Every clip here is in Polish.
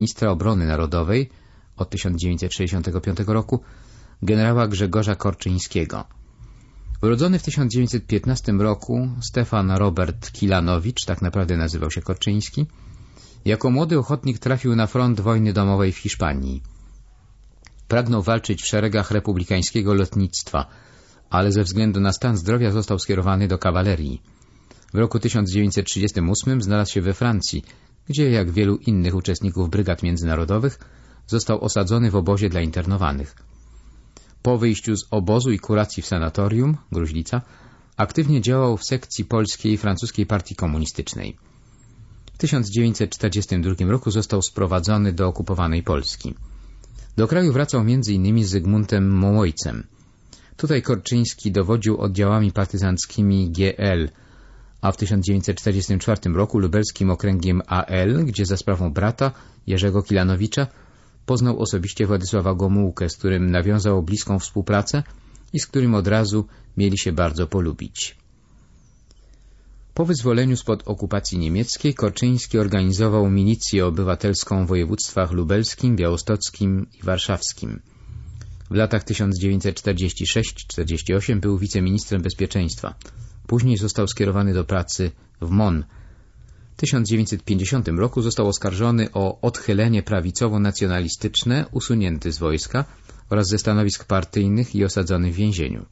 ministra obrony narodowej od 1965 roku generała Grzegorza Korczyńskiego. Urodzony w 1915 roku Stefan Robert Kilanowicz, tak naprawdę nazywał się Korczyński, jako młody ochotnik trafił na front wojny domowej w Hiszpanii. Pragnął walczyć w szeregach republikańskiego lotnictwa, ale ze względu na stan zdrowia został skierowany do kawalerii. W roku 1938 znalazł się we Francji, gdzie, jak wielu innych uczestników brygad międzynarodowych, został osadzony w obozie dla internowanych. Po wyjściu z obozu i kuracji w sanatorium, Gruźlica, aktywnie działał w sekcji polskiej francuskiej partii komunistycznej. W 1942 roku został sprowadzony do okupowanej Polski. Do kraju wracał m.in. z Zygmuntem Mołojcem. Tutaj Korczyński dowodził oddziałami partyzanckimi GL, a w 1944 roku lubelskim okręgiem AL, gdzie za sprawą brata Jerzego Kilanowicza poznał osobiście Władysława Gomułkę, z którym nawiązał bliską współpracę i z którym od razu mieli się bardzo polubić. Po wyzwoleniu spod okupacji niemieckiej Korczyński organizował milicję obywatelską w województwach lubelskim, białostockim i warszawskim. W latach 1946-48 był wiceministrem bezpieczeństwa. Później został skierowany do pracy w MON. W 1950 roku został oskarżony o odchylenie prawicowo-nacjonalistyczne, usunięty z wojska oraz ze stanowisk partyjnych i osadzony w więzieniu.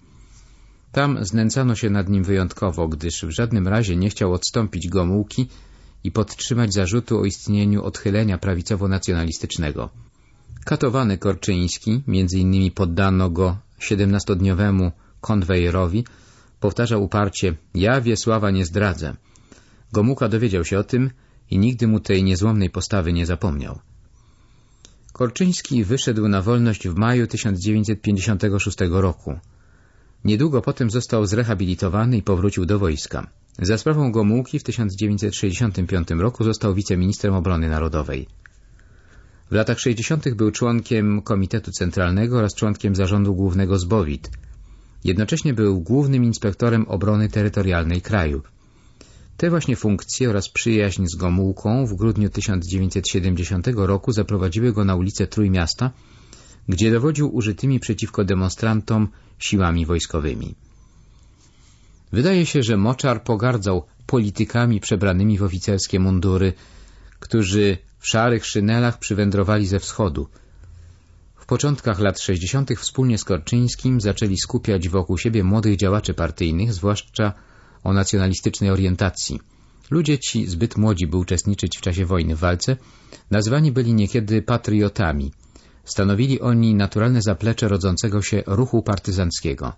Tam znęcano się nad nim wyjątkowo, gdyż w żadnym razie nie chciał odstąpić Gomułki i podtrzymać zarzutu o istnieniu odchylenia prawicowo-nacjonalistycznego. Katowany Korczyński, między innymi poddano go 17-dniowemu konwejerowi, powtarzał uparcie — ja Wiesława nie zdradzę. Gomułka dowiedział się o tym i nigdy mu tej niezłomnej postawy nie zapomniał. Korczyński wyszedł na wolność w maju 1956 roku. Niedługo potem został zrehabilitowany i powrócił do wojska. Za sprawą Gomułki w 1965 roku został wiceministrem obrony narodowej. W latach 60. był członkiem Komitetu Centralnego oraz członkiem Zarządu Głównego Zbowit. Jednocześnie był głównym inspektorem obrony terytorialnej kraju. Te właśnie funkcje oraz przyjaźń z Gomułką w grudniu 1970 roku zaprowadziły go na ulicę Trójmiasta, gdzie dowodził użytymi przeciwko demonstrantom siłami wojskowymi. Wydaje się, że Moczar pogardzał politykami przebranymi w oficerskie mundury, którzy w szarych szynelach przywędrowali ze wschodu. W początkach lat 60. wspólnie z Korczyńskim zaczęli skupiać wokół siebie młodych działaczy partyjnych, zwłaszcza o nacjonalistycznej orientacji. Ludzie ci, zbyt młodzi, by uczestniczyć w czasie wojny w walce, nazwani byli niekiedy patriotami. Stanowili oni naturalne zaplecze rodzącego się ruchu partyzanckiego.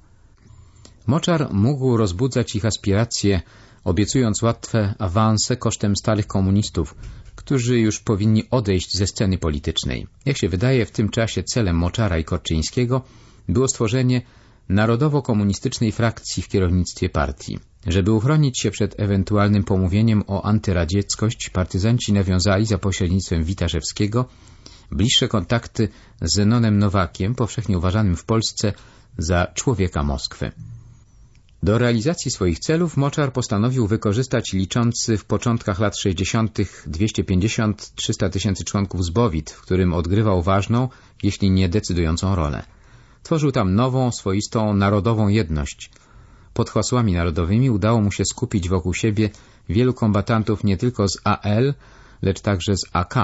Moczar mógł rozbudzać ich aspiracje, obiecując łatwe awanse kosztem starych komunistów, którzy już powinni odejść ze sceny politycznej. Jak się wydaje, w tym czasie celem Moczara i Korczyńskiego było stworzenie narodowo-komunistycznej frakcji w kierownictwie partii. Żeby uchronić się przed ewentualnym pomówieniem o antyradzieckość, partyzanci nawiązali za pośrednictwem Witaszewskiego bliższe kontakty z Zenonem Nowakiem, powszechnie uważanym w Polsce za człowieka Moskwy. Do realizacji swoich celów Moczar postanowił wykorzystać liczący w początkach lat 60. 250-300 tysięcy członków zbowit, w którym odgrywał ważną, jeśli nie decydującą rolę. Tworzył tam nową, swoistą, narodową jedność. Pod hasłami narodowymi udało mu się skupić wokół siebie wielu kombatantów nie tylko z AL, lecz także z AK.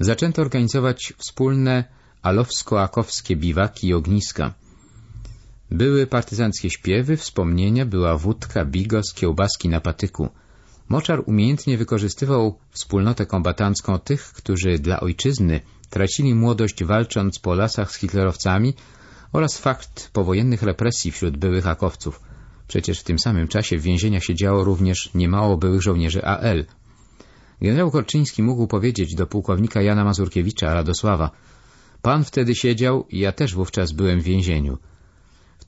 Zaczęto organizować wspólne alowsko-akowskie biwaki i ogniska. Były partyzanckie śpiewy, wspomnienia, była wódka, bigos, kiełbaski na patyku. Moczar umiejętnie wykorzystywał wspólnotę kombatancką tych, którzy dla ojczyzny tracili młodość walcząc po lasach z hitlerowcami oraz fakt powojennych represji wśród byłych akowców. Przecież w tym samym czasie w więzieniach siedziało również niemało byłych żołnierzy AL. Generał Korczyński mógł powiedzieć do pułkownika Jana Mazurkiewicza, Radosława Pan wtedy siedział i ja też wówczas byłem w więzieniu.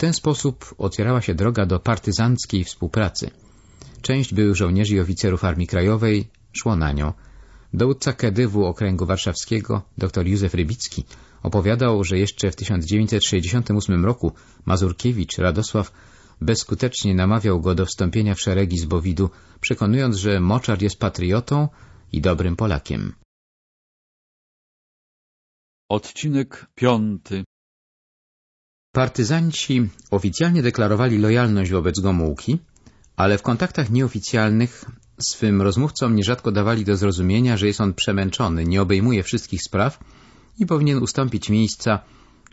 Ten sposób otwierała się droga do partyzanckiej współpracy. Część byłych żołnierzy i oficerów Armii Krajowej szło na nią. Dowódca Kedywu Okręgu Warszawskiego, dr Józef Rybicki, opowiadał, że jeszcze w 1968 roku Mazurkiewicz Radosław bezskutecznie namawiał go do wstąpienia w szeregi z Bowidu, przekonując, że Moczar jest patriotą i dobrym Polakiem. Odcinek piąty Partyzanci oficjalnie deklarowali lojalność wobec Gomułki, ale w kontaktach nieoficjalnych swym rozmówcom nierzadko dawali do zrozumienia, że jest on przemęczony, nie obejmuje wszystkich spraw i powinien ustąpić miejsca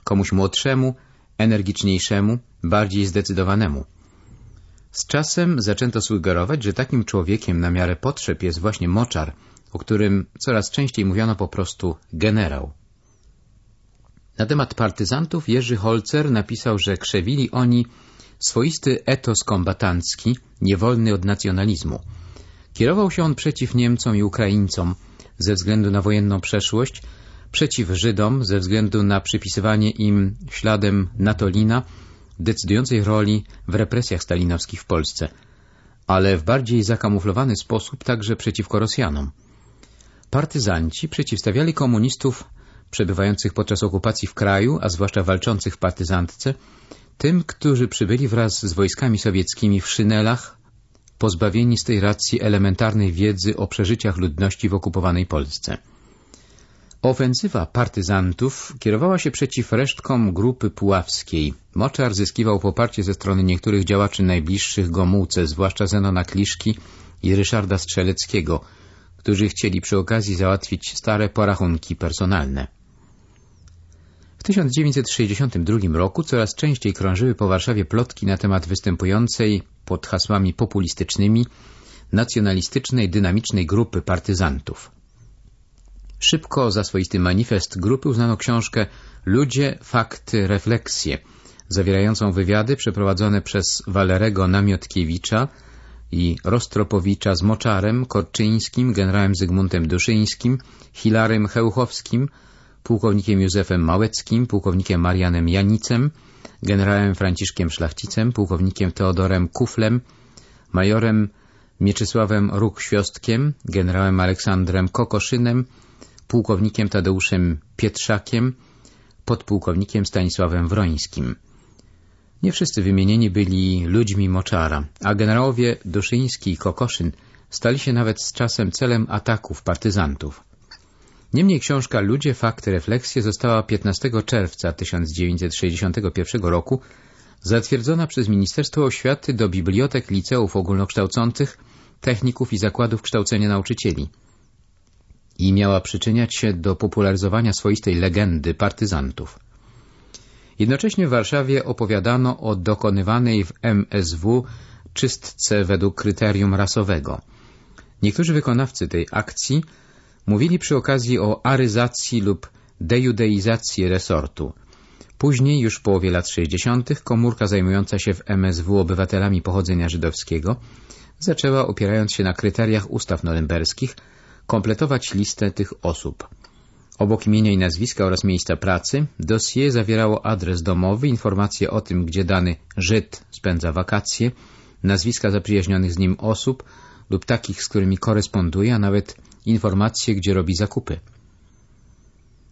komuś młodszemu, energiczniejszemu, bardziej zdecydowanemu. Z czasem zaczęto sugerować, że takim człowiekiem na miarę potrzeb jest właśnie moczar, o którym coraz częściej mówiono po prostu generał. Na temat partyzantów Jerzy Holzer napisał, że krzewili oni swoisty etos kombatancki, niewolny od nacjonalizmu. Kierował się on przeciw Niemcom i Ukraińcom ze względu na wojenną przeszłość, przeciw Żydom ze względu na przypisywanie im śladem Natolina decydującej roli w represjach stalinowskich w Polsce, ale w bardziej zakamuflowany sposób także przeciwko Rosjanom. Partyzanci przeciwstawiali komunistów przebywających podczas okupacji w kraju, a zwłaszcza walczących w partyzantce, tym, którzy przybyli wraz z wojskami sowieckimi w szynelach, pozbawieni z tej racji elementarnej wiedzy o przeżyciach ludności w okupowanej Polsce. Ofensywa partyzantów kierowała się przeciw resztkom grupy puławskiej. Moczar zyskiwał poparcie ze strony niektórych działaczy najbliższych Gomułce, zwłaszcza Zenona Kliszki i Ryszarda Strzeleckiego, którzy chcieli przy okazji załatwić stare porachunki personalne. W 1962 roku coraz częściej krążyły po Warszawie plotki na temat występującej pod hasłami populistycznymi nacjonalistycznej, dynamicznej grupy partyzantów. Szybko za swoisty manifest grupy uznano książkę Ludzie, fakty, refleksje, zawierającą wywiady przeprowadzone przez Walerego Namiotkiewicza i Rostropowicza z Moczarem, Korczyńskim, generałem Zygmuntem Duszyńskim, Hilarym Chełchowskim, pułkownikiem Józefem Małeckim, pułkownikiem Marianem Janicem, generałem Franciszkiem Szlachcicem, pułkownikiem Teodorem Kuflem, majorem Mieczysławem Ruch-Świostkiem, generałem Aleksandrem Kokoszynem, pułkownikiem Tadeuszem Pietrzakiem, podpułkownikiem Stanisławem Wrońskim. Nie wszyscy wymienieni byli ludźmi Moczara, a generałowie Duszyński i Kokoszyn stali się nawet z czasem celem ataków partyzantów. Niemniej książka Ludzie, fakty, refleksje została 15 czerwca 1961 roku zatwierdzona przez Ministerstwo Oświaty do bibliotek liceów ogólnokształcących, techników i zakładów kształcenia nauczycieli i miała przyczyniać się do popularyzowania swoistej legendy partyzantów. Jednocześnie w Warszawie opowiadano o dokonywanej w MSW czystce według kryterium rasowego. Niektórzy wykonawcy tej akcji mówili przy okazji o aryzacji lub dejudeizacji resortu. Później, już w połowie lat 60., komórka zajmująca się w MSW obywatelami pochodzenia żydowskiego zaczęła, opierając się na kryteriach ustaw norymberskich, kompletować listę tych osób. Obok imienia i nazwiska oraz miejsca pracy, dossier zawierało adres domowy, informacje o tym, gdzie dany Żyd spędza wakacje, nazwiska zaprzyjaźnionych z nim osób lub takich, z którymi koresponduje, a nawet informacje, gdzie robi zakupy.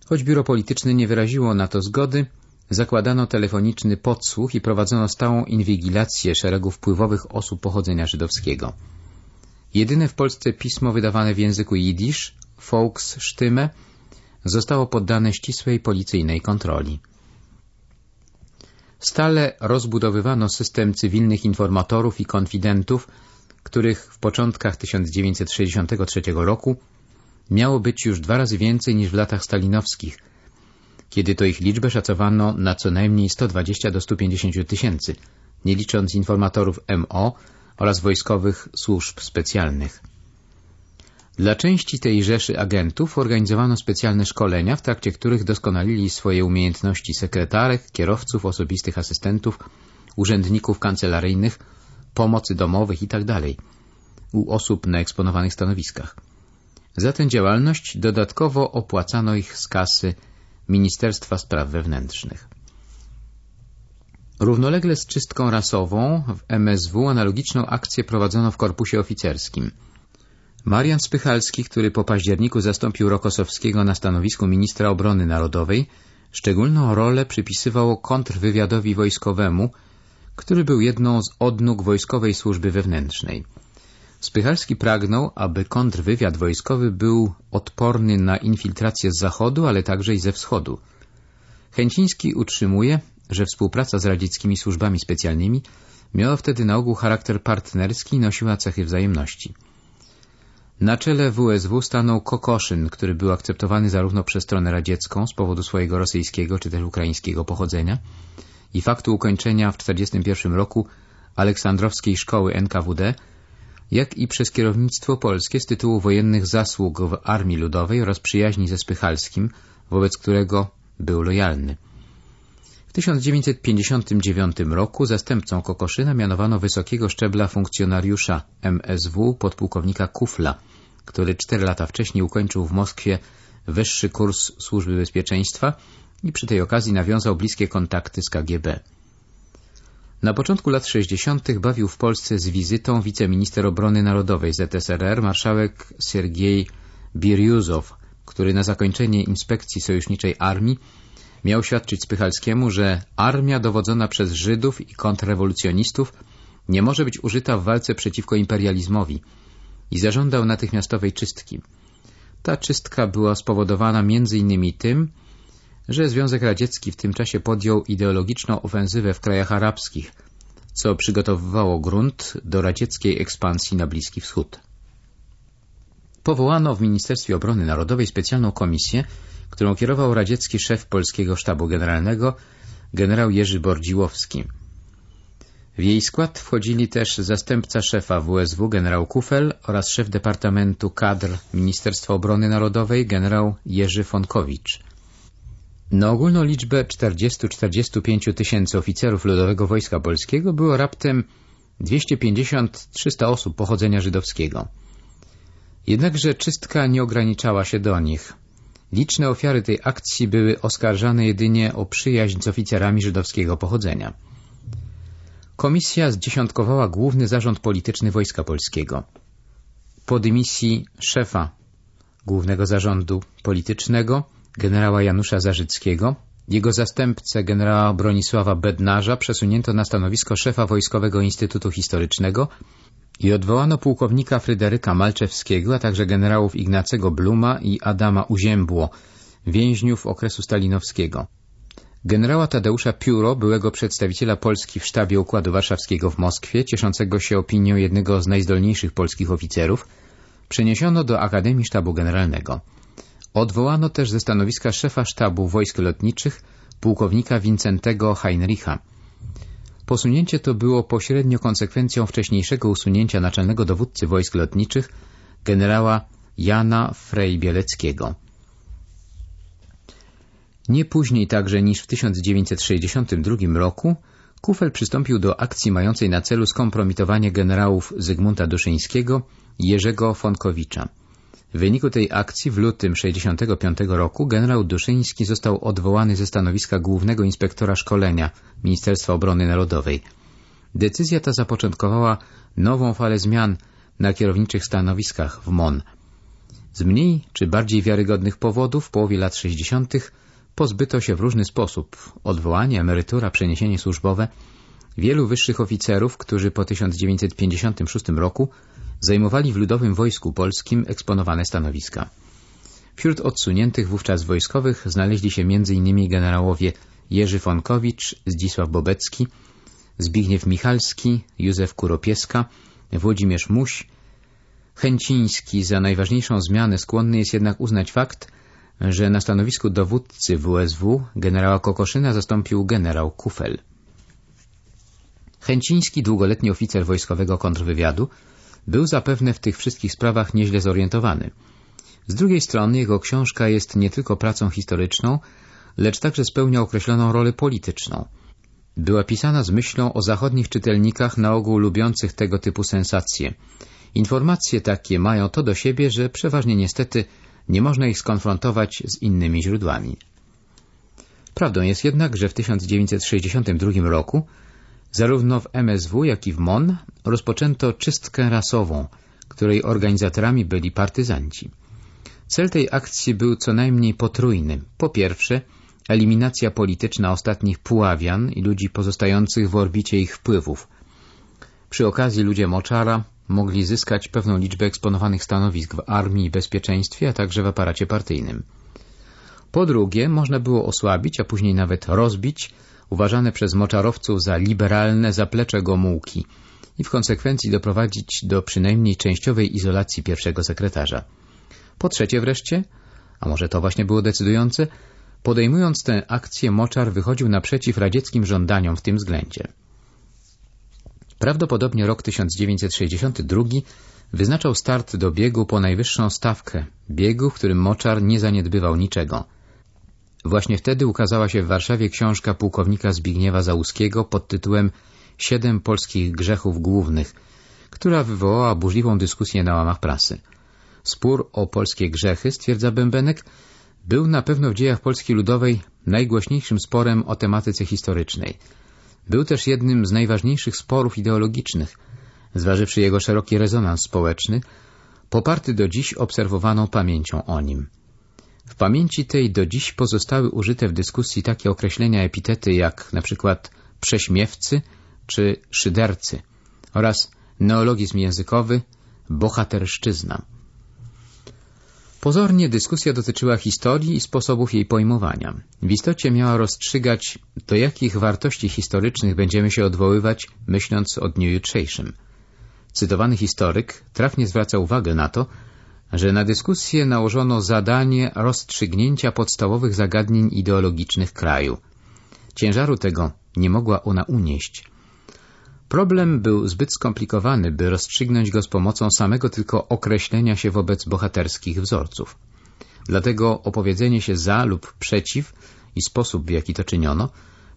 Choć biuro polityczne nie wyraziło na to zgody, zakładano telefoniczny podsłuch i prowadzono stałą inwigilację szeregu wpływowych osób pochodzenia żydowskiego. Jedyne w Polsce pismo wydawane w języku jidysz, Volksstimme, zostało poddane ścisłej policyjnej kontroli. Stale rozbudowywano system cywilnych informatorów i konfidentów, których w początkach 1963 roku miało być już dwa razy więcej niż w latach stalinowskich, kiedy to ich liczbę szacowano na co najmniej 120 do 150 tysięcy, nie licząc informatorów MO oraz wojskowych służb specjalnych. Dla części tej rzeszy agentów organizowano specjalne szkolenia, w trakcie których doskonalili swoje umiejętności sekretarek, kierowców, osobistych asystentów, urzędników kancelaryjnych, pomocy domowych itd. Tak u osób na eksponowanych stanowiskach. Za tę działalność dodatkowo opłacano ich z kasy Ministerstwa Spraw Wewnętrznych. Równolegle z czystką rasową w MSW analogiczną akcję prowadzono w korpusie oficerskim. Marian Spychalski, który po październiku zastąpił Rokosowskiego na stanowisku ministra obrony narodowej, szczególną rolę przypisywał kontrwywiadowi wojskowemu, który był jedną z odnóg wojskowej służby wewnętrznej. Spychalski pragnął, aby kontrwywiad wojskowy był odporny na infiltrację z zachodu, ale także i ze wschodu. Chęciński utrzymuje, że współpraca z radzieckimi służbami specjalnymi miała wtedy na ogół charakter partnerski i nosiła cechy wzajemności. Na czele WSW stanął Kokoszyn, który był akceptowany zarówno przez stronę radziecką z powodu swojego rosyjskiego czy też ukraińskiego pochodzenia i faktu ukończenia w 1941 roku Aleksandrowskiej Szkoły NKWD, jak i przez kierownictwo polskie z tytułu wojennych zasług w Armii Ludowej oraz przyjaźni ze Spychalskim, wobec którego był lojalny. W 1959 roku zastępcą Kokoszyna mianowano wysokiego szczebla funkcjonariusza MSW podpułkownika Kufla, który cztery lata wcześniej ukończył w Moskwie wyższy kurs służby bezpieczeństwa i przy tej okazji nawiązał bliskie kontakty z KGB. Na początku lat 60. bawił w Polsce z wizytą wiceminister obrony narodowej ZSRR marszałek Sergiej Birjuzow, który na zakończenie inspekcji sojuszniczej armii miał świadczyć Spychalskiemu, że armia dowodzona przez Żydów i kontrrewolucjonistów nie może być użyta w walce przeciwko imperializmowi i zażądał natychmiastowej czystki. Ta czystka była spowodowana innymi tym, że Związek Radziecki w tym czasie podjął ideologiczną ofensywę w krajach arabskich, co przygotowywało grunt do radzieckiej ekspansji na Bliski Wschód. Powołano w Ministerstwie Obrony Narodowej specjalną komisję, którą kierował radziecki szef Polskiego Sztabu Generalnego, generał Jerzy Bordziłowski. W jej skład wchodzili też zastępca szefa WSW generał Kufel oraz szef Departamentu Kadr Ministerstwa Obrony Narodowej generał Jerzy Fonkowicz. Na ogólną liczbę 40-45 tysięcy oficerów Ludowego Wojska Polskiego było raptem 250-300 osób pochodzenia żydowskiego. Jednakże czystka nie ograniczała się do nich. Liczne ofiary tej akcji były oskarżane jedynie o przyjaźń z oficerami żydowskiego pochodzenia. Komisja zdziesiątkowała główny zarząd polityczny Wojska Polskiego. Po dymisji szefa głównego zarządu politycznego generała Janusza Zarzyckiego, jego zastępcę generała Bronisława Bednarza przesunięto na stanowisko szefa Wojskowego Instytutu Historycznego i odwołano pułkownika Fryderyka Malczewskiego, a także generałów Ignacego Bluma i Adama Uziębło, więźniów okresu stalinowskiego. Generała Tadeusza Pióro, byłego przedstawiciela Polski w sztabie Układu Warszawskiego w Moskwie, cieszącego się opinią jednego z najzdolniejszych polskich oficerów, przeniesiono do Akademii Sztabu Generalnego. Odwołano też ze stanowiska szefa sztabu wojsk lotniczych pułkownika Wincentego Heinricha. Posunięcie to było pośrednio konsekwencją wcześniejszego usunięcia naczelnego dowódcy wojsk lotniczych generała Jana Frey-Bieleckiego. Nie później także niż w 1962 roku Kufel przystąpił do akcji mającej na celu skompromitowanie generałów Zygmunta Duszyńskiego i Jerzego Fonkowicza. W wyniku tej akcji w lutym 1965 roku generał Duszyński został odwołany ze stanowiska głównego inspektora szkolenia Ministerstwa Obrony Narodowej. Decyzja ta zapoczątkowała nową falę zmian na kierowniczych stanowiskach w MON. Z mniej czy bardziej wiarygodnych powodów w połowie lat 60. pozbyto się w różny sposób odwołanie, emerytura, przeniesienie służbowe wielu wyższych oficerów, którzy po 1956 roku zajmowali w Ludowym Wojsku Polskim eksponowane stanowiska. Wśród odsuniętych wówczas wojskowych znaleźli się m.in. generałowie Jerzy Fonkowicz, Zdzisław Bobecki, Zbigniew Michalski, Józef Kuropieska, Włodzimierz Muś. Chęciński za najważniejszą zmianę skłonny jest jednak uznać fakt, że na stanowisku dowódcy WSW generała Kokoszyna zastąpił generał Kufel. Chęciński, długoletni oficer wojskowego kontrwywiadu, był zapewne w tych wszystkich sprawach nieźle zorientowany. Z drugiej strony jego książka jest nie tylko pracą historyczną, lecz także spełnia określoną rolę polityczną. Była pisana z myślą o zachodnich czytelnikach na ogół lubiących tego typu sensacje. Informacje takie mają to do siebie, że przeważnie niestety nie można ich skonfrontować z innymi źródłami. Prawdą jest jednak, że w 1962 roku Zarówno w MSW, jak i w MON rozpoczęto czystkę rasową, której organizatorami byli partyzanci. Cel tej akcji był co najmniej potrójny. Po pierwsze, eliminacja polityczna ostatnich Puławian i ludzi pozostających w orbicie ich wpływów. Przy okazji ludzie Moczara, mogli zyskać pewną liczbę eksponowanych stanowisk w armii i bezpieczeństwie, a także w aparacie partyjnym. Po drugie, można było osłabić, a później nawet rozbić uważane przez moczarowców za liberalne zaplecze Gomułki i w konsekwencji doprowadzić do przynajmniej częściowej izolacji pierwszego sekretarza. Po trzecie wreszcie, a może to właśnie było decydujące, podejmując tę akcję Moczar wychodził naprzeciw radzieckim żądaniom w tym względzie. Prawdopodobnie rok 1962 wyznaczał start do biegu po najwyższą stawkę, biegu, w którym Moczar nie zaniedbywał niczego. Właśnie wtedy ukazała się w Warszawie książka pułkownika Zbigniewa Załuskiego pod tytułem Siedem polskich grzechów głównych, która wywołała burzliwą dyskusję na łamach prasy. Spór o polskie grzechy, stwierdza Bębenek, był na pewno w dziejach Polski Ludowej najgłośniejszym sporem o tematyce historycznej. Był też jednym z najważniejszych sporów ideologicznych, zważywszy jego szeroki rezonans społeczny, poparty do dziś obserwowaną pamięcią o nim. W pamięci tej do dziś pozostały użyte w dyskusji takie określenia epitety jak przykład prześmiewcy czy szydercy oraz neologizm językowy bohaterszczyzna. Pozornie dyskusja dotyczyła historii i sposobów jej pojmowania. W istocie miała rozstrzygać, do jakich wartości historycznych będziemy się odwoływać, myśląc o dniu jutrzejszym. Cytowany historyk trafnie zwraca uwagę na to, że na dyskusję nałożono zadanie rozstrzygnięcia podstawowych zagadnień ideologicznych kraju. Ciężaru tego nie mogła ona unieść. Problem był zbyt skomplikowany, by rozstrzygnąć go z pomocą samego tylko określenia się wobec bohaterskich wzorców. Dlatego opowiedzenie się za lub przeciw i sposób, w jaki to czyniono,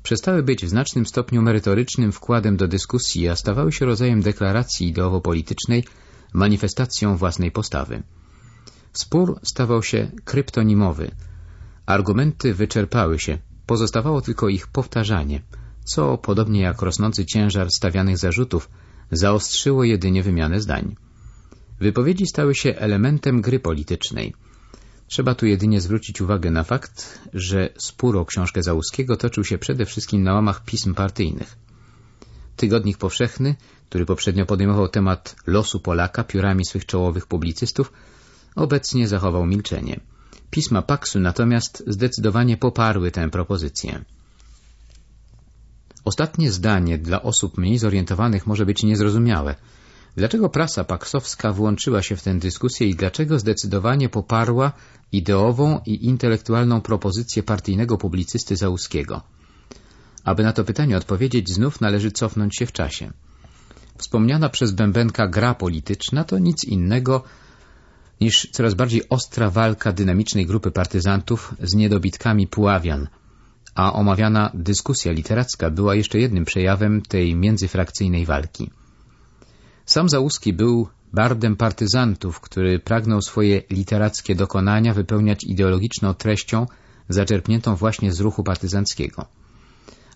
przestały być w znacznym stopniu merytorycznym wkładem do dyskusji, a stawały się rodzajem deklaracji ideowo-politycznej, manifestacją własnej postawy. Spór stawał się kryptonimowy. Argumenty wyczerpały się, pozostawało tylko ich powtarzanie, co, podobnie jak rosnący ciężar stawianych zarzutów, zaostrzyło jedynie wymianę zdań. Wypowiedzi stały się elementem gry politycznej. Trzeba tu jedynie zwrócić uwagę na fakt, że spór o książkę Załuskiego toczył się przede wszystkim na łamach pism partyjnych. Tygodnik Powszechny, który poprzednio podejmował temat losu Polaka piórami swych czołowych publicystów, obecnie zachował milczenie. Pisma Paksu natomiast zdecydowanie poparły tę propozycję. Ostatnie zdanie dla osób mniej zorientowanych może być niezrozumiałe. Dlaczego prasa paksowska włączyła się w tę dyskusję i dlaczego zdecydowanie poparła ideową i intelektualną propozycję partyjnego publicysty Załuskiego? Aby na to pytanie odpowiedzieć, znów należy cofnąć się w czasie. Wspomniana przez Bębenka gra polityczna to nic innego niż coraz bardziej ostra walka dynamicznej grupy partyzantów z niedobitkami Puławian, a omawiana dyskusja literacka była jeszcze jednym przejawem tej międzyfrakcyjnej walki. Sam Załuski był bardem partyzantów, który pragnął swoje literackie dokonania wypełniać ideologiczną treścią zaczerpniętą właśnie z ruchu partyzanckiego.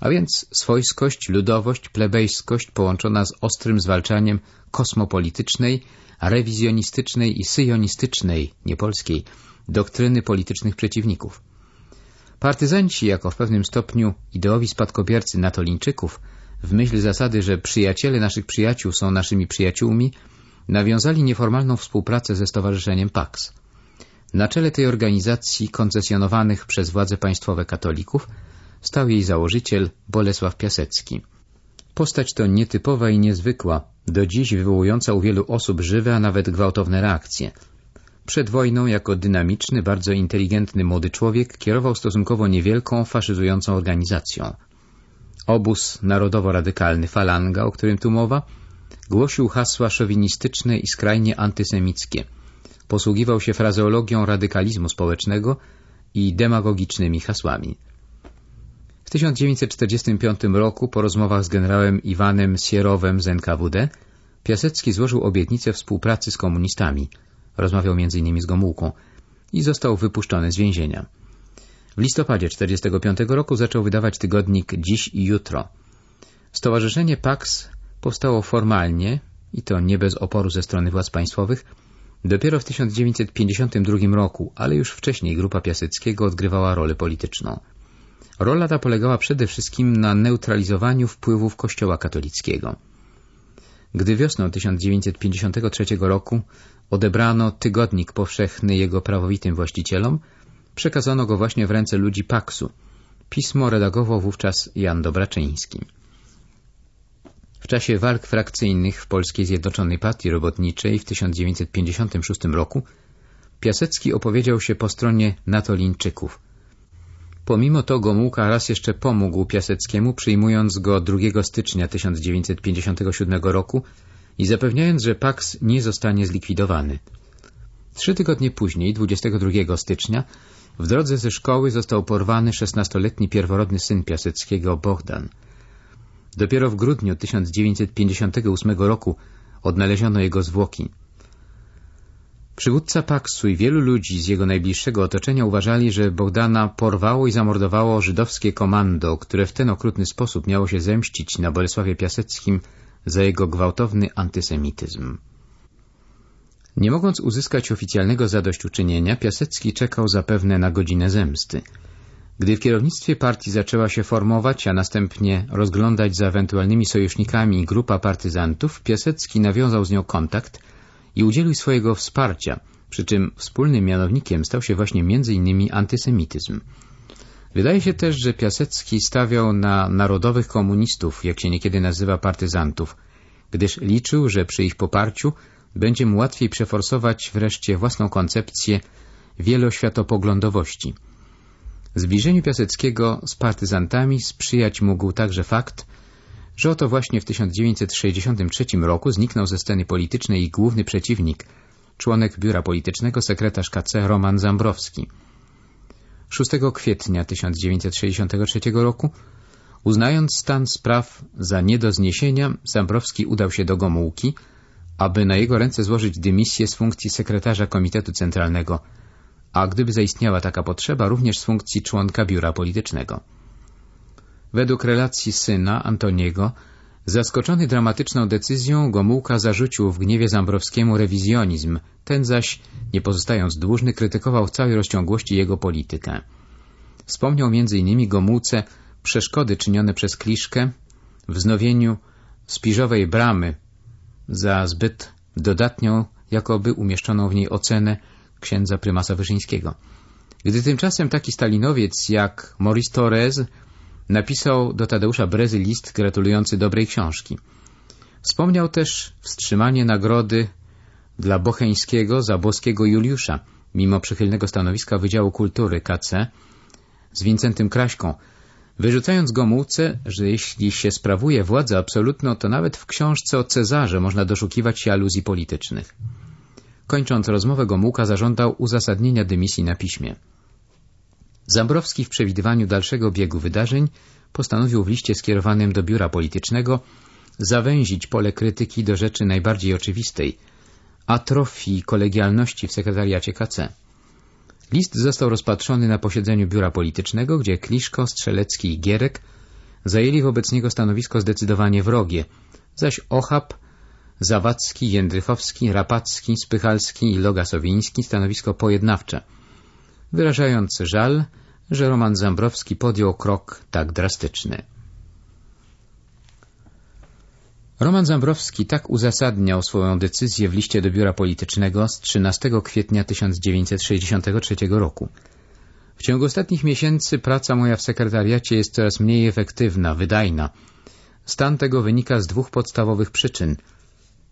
A więc swojskość, ludowość, plebejskość połączona z ostrym zwalczaniem kosmopolitycznej, rewizjonistycznej i syjonistycznej, niepolskiej, doktryny politycznych przeciwników. Partyzanci, jako w pewnym stopniu ideowi spadkobiercy natolińczyków, w myśl zasady, że przyjaciele naszych przyjaciół są naszymi przyjaciółmi, nawiązali nieformalną współpracę ze Stowarzyszeniem Pax. Na czele tej organizacji koncesjonowanych przez władze państwowe katolików stał jej założyciel Bolesław Piasecki. Postać to nietypowa i niezwykła, do dziś wywołująca u wielu osób żywe, a nawet gwałtowne reakcje. Przed wojną jako dynamiczny, bardzo inteligentny młody człowiek kierował stosunkowo niewielką, faszyzującą organizacją. Obóz narodowo-radykalny Falanga, o którym tu mowa, głosił hasła szowinistyczne i skrajnie antysemickie. Posługiwał się frazeologią radykalizmu społecznego i demagogicznymi hasłami. W 1945 roku po rozmowach z generałem Iwanem Sierowem z NKWD Piasecki złożył obietnicę współpracy z komunistami. Rozmawiał m.in. z Gomułką i został wypuszczony z więzienia. W listopadzie 1945 roku zaczął wydawać tygodnik Dziś i Jutro. Stowarzyszenie Pax powstało formalnie, i to nie bez oporu ze strony władz państwowych, dopiero w 1952 roku, ale już wcześniej grupa Piaseckiego odgrywała rolę polityczną. Rola ta polegała przede wszystkim na neutralizowaniu wpływów Kościoła katolickiego. Gdy wiosną 1953 roku odebrano tygodnik powszechny jego prawowitym właścicielom, przekazano go właśnie w ręce ludzi Paksu. Pismo redagował wówczas Jan Dobraczyński. W czasie walk frakcyjnych w Polskiej Zjednoczonej Partii Robotniczej w 1956 roku Piasecki opowiedział się po stronie Natolińczyków. Pomimo to Gomułka raz jeszcze pomógł Piaseckiemu, przyjmując go 2 stycznia 1957 roku i zapewniając, że Pax nie zostanie zlikwidowany. Trzy tygodnie później, 22 stycznia, w drodze ze szkoły został porwany szesnastoletni pierworodny syn Piaseckiego, Bohdan. Dopiero w grudniu 1958 roku odnaleziono jego zwłoki. Przywódca Paksu i wielu ludzi z jego najbliższego otoczenia uważali, że Bogdana porwało i zamordowało żydowskie komando, które w ten okrutny sposób miało się zemścić na Bolesławie Piaseckim za jego gwałtowny antysemityzm. Nie mogąc uzyskać oficjalnego zadośćuczynienia, Piasecki czekał zapewne na godzinę zemsty. Gdy w kierownictwie partii zaczęła się formować, a następnie rozglądać za ewentualnymi sojusznikami grupa partyzantów, Piasecki nawiązał z nią kontakt i udzielił swojego wsparcia, przy czym wspólnym mianownikiem stał się właśnie m.in. antysemityzm. Wydaje się też, że Piasecki stawiał na narodowych komunistów, jak się niekiedy nazywa partyzantów, gdyż liczył, że przy ich poparciu będzie mu łatwiej przeforsować wreszcie własną koncepcję wieloświatopoglądowości. Zbliżeniu Piaseckiego z partyzantami sprzyjać mógł także fakt, że oto właśnie w 1963 roku zniknął ze sceny politycznej ich główny przeciwnik, członek biura politycznego, sekretarz KC Roman Zambrowski. 6 kwietnia 1963 roku, uznając stan spraw za nie do zniesienia, Zambrowski udał się do Gomułki, aby na jego ręce złożyć dymisję z funkcji sekretarza Komitetu Centralnego, a gdyby zaistniała taka potrzeba, również z funkcji członka biura politycznego. Według relacji syna, Antoniego, zaskoczony dramatyczną decyzją, Gomułka zarzucił w gniewie Zambrowskiemu rewizjonizm, ten zaś, nie pozostając dłużny, krytykował w całej rozciągłości jego politykę. Wspomniał m.in. Gomułce przeszkody czynione przez Kliszkę, wznowieniu Spiżowej Bramy za zbyt dodatnią, jakoby umieszczoną w niej ocenę księdza prymasa Wyszyńskiego. Gdy tymczasem taki stalinowiec jak Maurice Torres napisał do Tadeusza Brezy list gratulujący dobrej książki. Wspomniał też wstrzymanie nagrody dla Bocheńskiego za boskiego Juliusza, mimo przychylnego stanowiska Wydziału Kultury KC z Wincentym Kraśką, wyrzucając Gomułce, że jeśli się sprawuje władzę absolutną, to nawet w książce o Cezarze można doszukiwać się aluzji politycznych. Kończąc rozmowę, Gomułka zażądał uzasadnienia dymisji na piśmie. Zambrowski w przewidywaniu dalszego biegu wydarzeń postanowił w liście skierowanym do biura politycznego zawęzić pole krytyki do rzeczy najbardziej oczywistej atrofii kolegialności w sekretariacie KC. List został rozpatrzony na posiedzeniu biura politycznego, gdzie Kliszko, Strzelecki i Gierek zajęli wobec niego stanowisko zdecydowanie wrogie, zaś Ochab, Zawadzki, Jędrychowski, Rapacki, Spychalski i Logasowiński stanowisko pojednawcze – wyrażając żal, że Roman Zambrowski podjął krok tak drastyczny. Roman Zambrowski tak uzasadniał swoją decyzję w liście do biura politycznego z 13 kwietnia 1963 roku. W ciągu ostatnich miesięcy praca moja w sekretariacie jest coraz mniej efektywna, wydajna. Stan tego wynika z dwóch podstawowych przyczyn.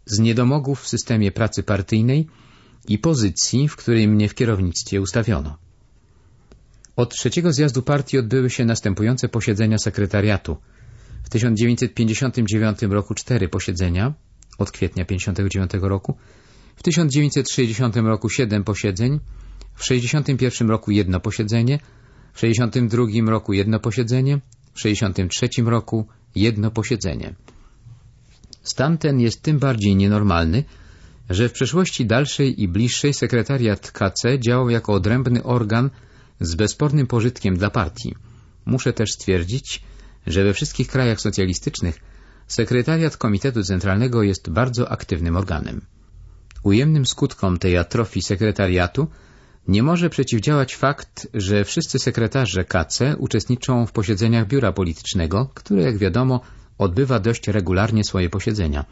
Z niedomogów w systemie pracy partyjnej i pozycji, w której mnie w kierownictwie ustawiono. Od trzeciego zjazdu partii odbyły się następujące posiedzenia sekretariatu. W 1959 roku cztery posiedzenia, od kwietnia 1959 roku, w 1960 roku siedem posiedzeń, w 1961 roku jedno posiedzenie, w 1962 roku jedno posiedzenie, w 1963 roku jedno posiedzenie. Stan ten jest tym bardziej nienormalny, że w przeszłości dalszej i bliższej sekretariat KC działał jako odrębny organ z bezspornym pożytkiem dla partii. Muszę też stwierdzić, że we wszystkich krajach socjalistycznych sekretariat Komitetu Centralnego jest bardzo aktywnym organem. Ujemnym skutkom tej atrofii sekretariatu nie może przeciwdziałać fakt, że wszyscy sekretarze KC uczestniczą w posiedzeniach biura politycznego, które, jak wiadomo, odbywa dość regularnie swoje posiedzenia.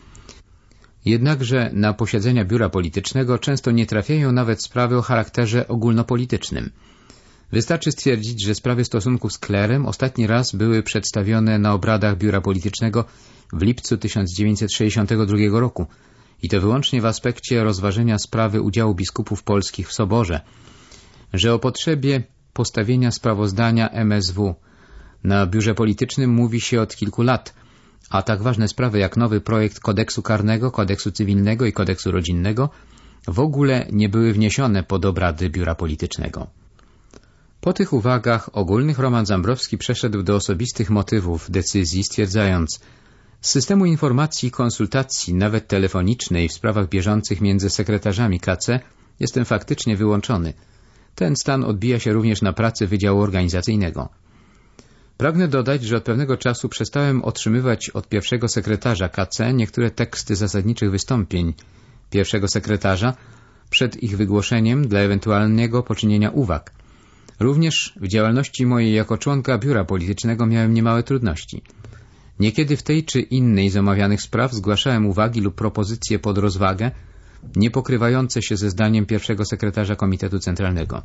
Jednakże na posiedzenia biura politycznego często nie trafiają nawet sprawy o charakterze ogólnopolitycznym. Wystarczy stwierdzić, że sprawy stosunków z klerem ostatni raz były przedstawione na obradach biura politycznego w lipcu 1962 roku i to wyłącznie w aspekcie rozważenia sprawy udziału biskupów polskich w Soborze, że o potrzebie postawienia sprawozdania MSW na biurze politycznym mówi się od kilku lat, a tak ważne sprawy jak nowy projekt kodeksu karnego, kodeksu cywilnego i kodeksu rodzinnego w ogóle nie były wniesione pod obrady biura politycznego. Po tych uwagach ogólnych Roman Zambrowski przeszedł do osobistych motywów decyzji, stwierdzając z systemu informacji i konsultacji, nawet telefonicznej w sprawach bieżących między sekretarzami KC jestem faktycznie wyłączony. Ten stan odbija się również na pracy Wydziału Organizacyjnego. Pragnę dodać, że od pewnego czasu przestałem otrzymywać od pierwszego sekretarza KC niektóre teksty zasadniczych wystąpień pierwszego sekretarza przed ich wygłoszeniem dla ewentualnego poczynienia uwag. Również w działalności mojej jako członka biura politycznego miałem niemałe trudności. Niekiedy w tej czy innej z omawianych spraw zgłaszałem uwagi lub propozycje pod rozwagę, nie pokrywające się ze zdaniem pierwszego sekretarza Komitetu Centralnego.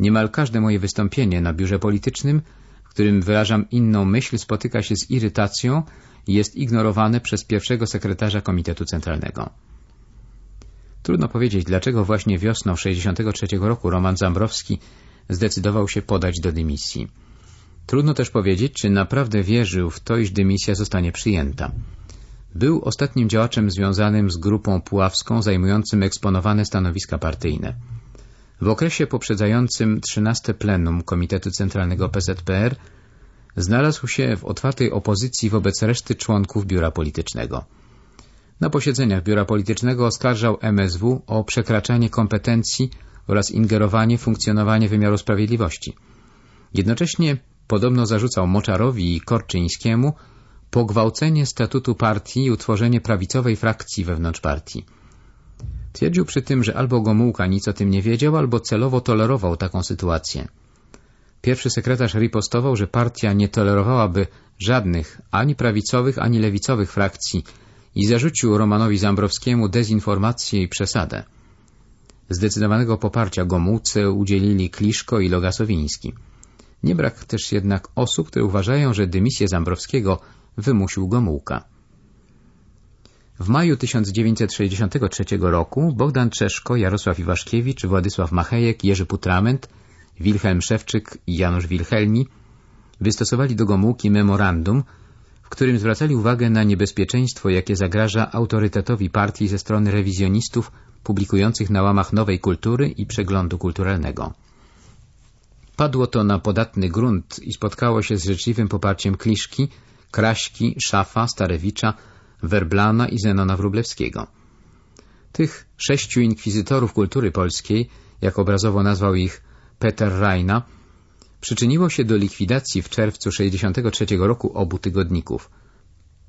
Niemal każde moje wystąpienie na biurze politycznym którym wyrażam inną myśl, spotyka się z irytacją i jest ignorowane przez pierwszego sekretarza Komitetu Centralnego. Trudno powiedzieć, dlaczego właśnie wiosną 1963 roku Roman Zambrowski zdecydował się podać do dymisji. Trudno też powiedzieć, czy naprawdę wierzył w to, iż dymisja zostanie przyjęta. Był ostatnim działaczem związanym z grupą puławską zajmującym eksponowane stanowiska partyjne. W okresie poprzedzającym 13 plenum Komitetu Centralnego PZPR znalazł się w otwartej opozycji wobec reszty członków biura politycznego. Na posiedzeniach biura politycznego oskarżał MSW o przekraczanie kompetencji oraz ingerowanie w funkcjonowanie wymiaru sprawiedliwości. Jednocześnie podobno zarzucał Moczarowi i Korczyńskiemu pogwałcenie statutu partii i utworzenie prawicowej frakcji wewnątrz partii. Twierdził przy tym, że albo Gomułka nic o tym nie wiedział, albo celowo tolerował taką sytuację. Pierwszy sekretarz ripostował, że partia nie tolerowałaby żadnych ani prawicowych, ani lewicowych frakcji i zarzucił Romanowi Zambrowskiemu dezinformację i przesadę. Zdecydowanego poparcia Gomułce udzielili Kliszko i Logasowiński. Nie brak też jednak osób, które uważają, że dymisję Zambrowskiego wymusił Gomułka. W maju 1963 roku Bogdan Czeszko, Jarosław Iwaszkiewicz, Władysław Machejek, Jerzy Putrament, Wilhelm Szewczyk i Janusz Wilhelmi wystosowali do Gomułki memorandum, w którym zwracali uwagę na niebezpieczeństwo, jakie zagraża autorytetowi partii ze strony rewizjonistów publikujących na łamach nowej kultury i przeglądu kulturalnego. Padło to na podatny grunt i spotkało się z życzliwym poparciem Kliszki, Kraśki, Szafa, Starewicza, Werblana i Zenona Wróblewskiego. Tych sześciu inkwizytorów kultury polskiej, jak obrazowo nazwał ich Peter Reina, przyczyniło się do likwidacji w czerwcu 1963 roku obu tygodników.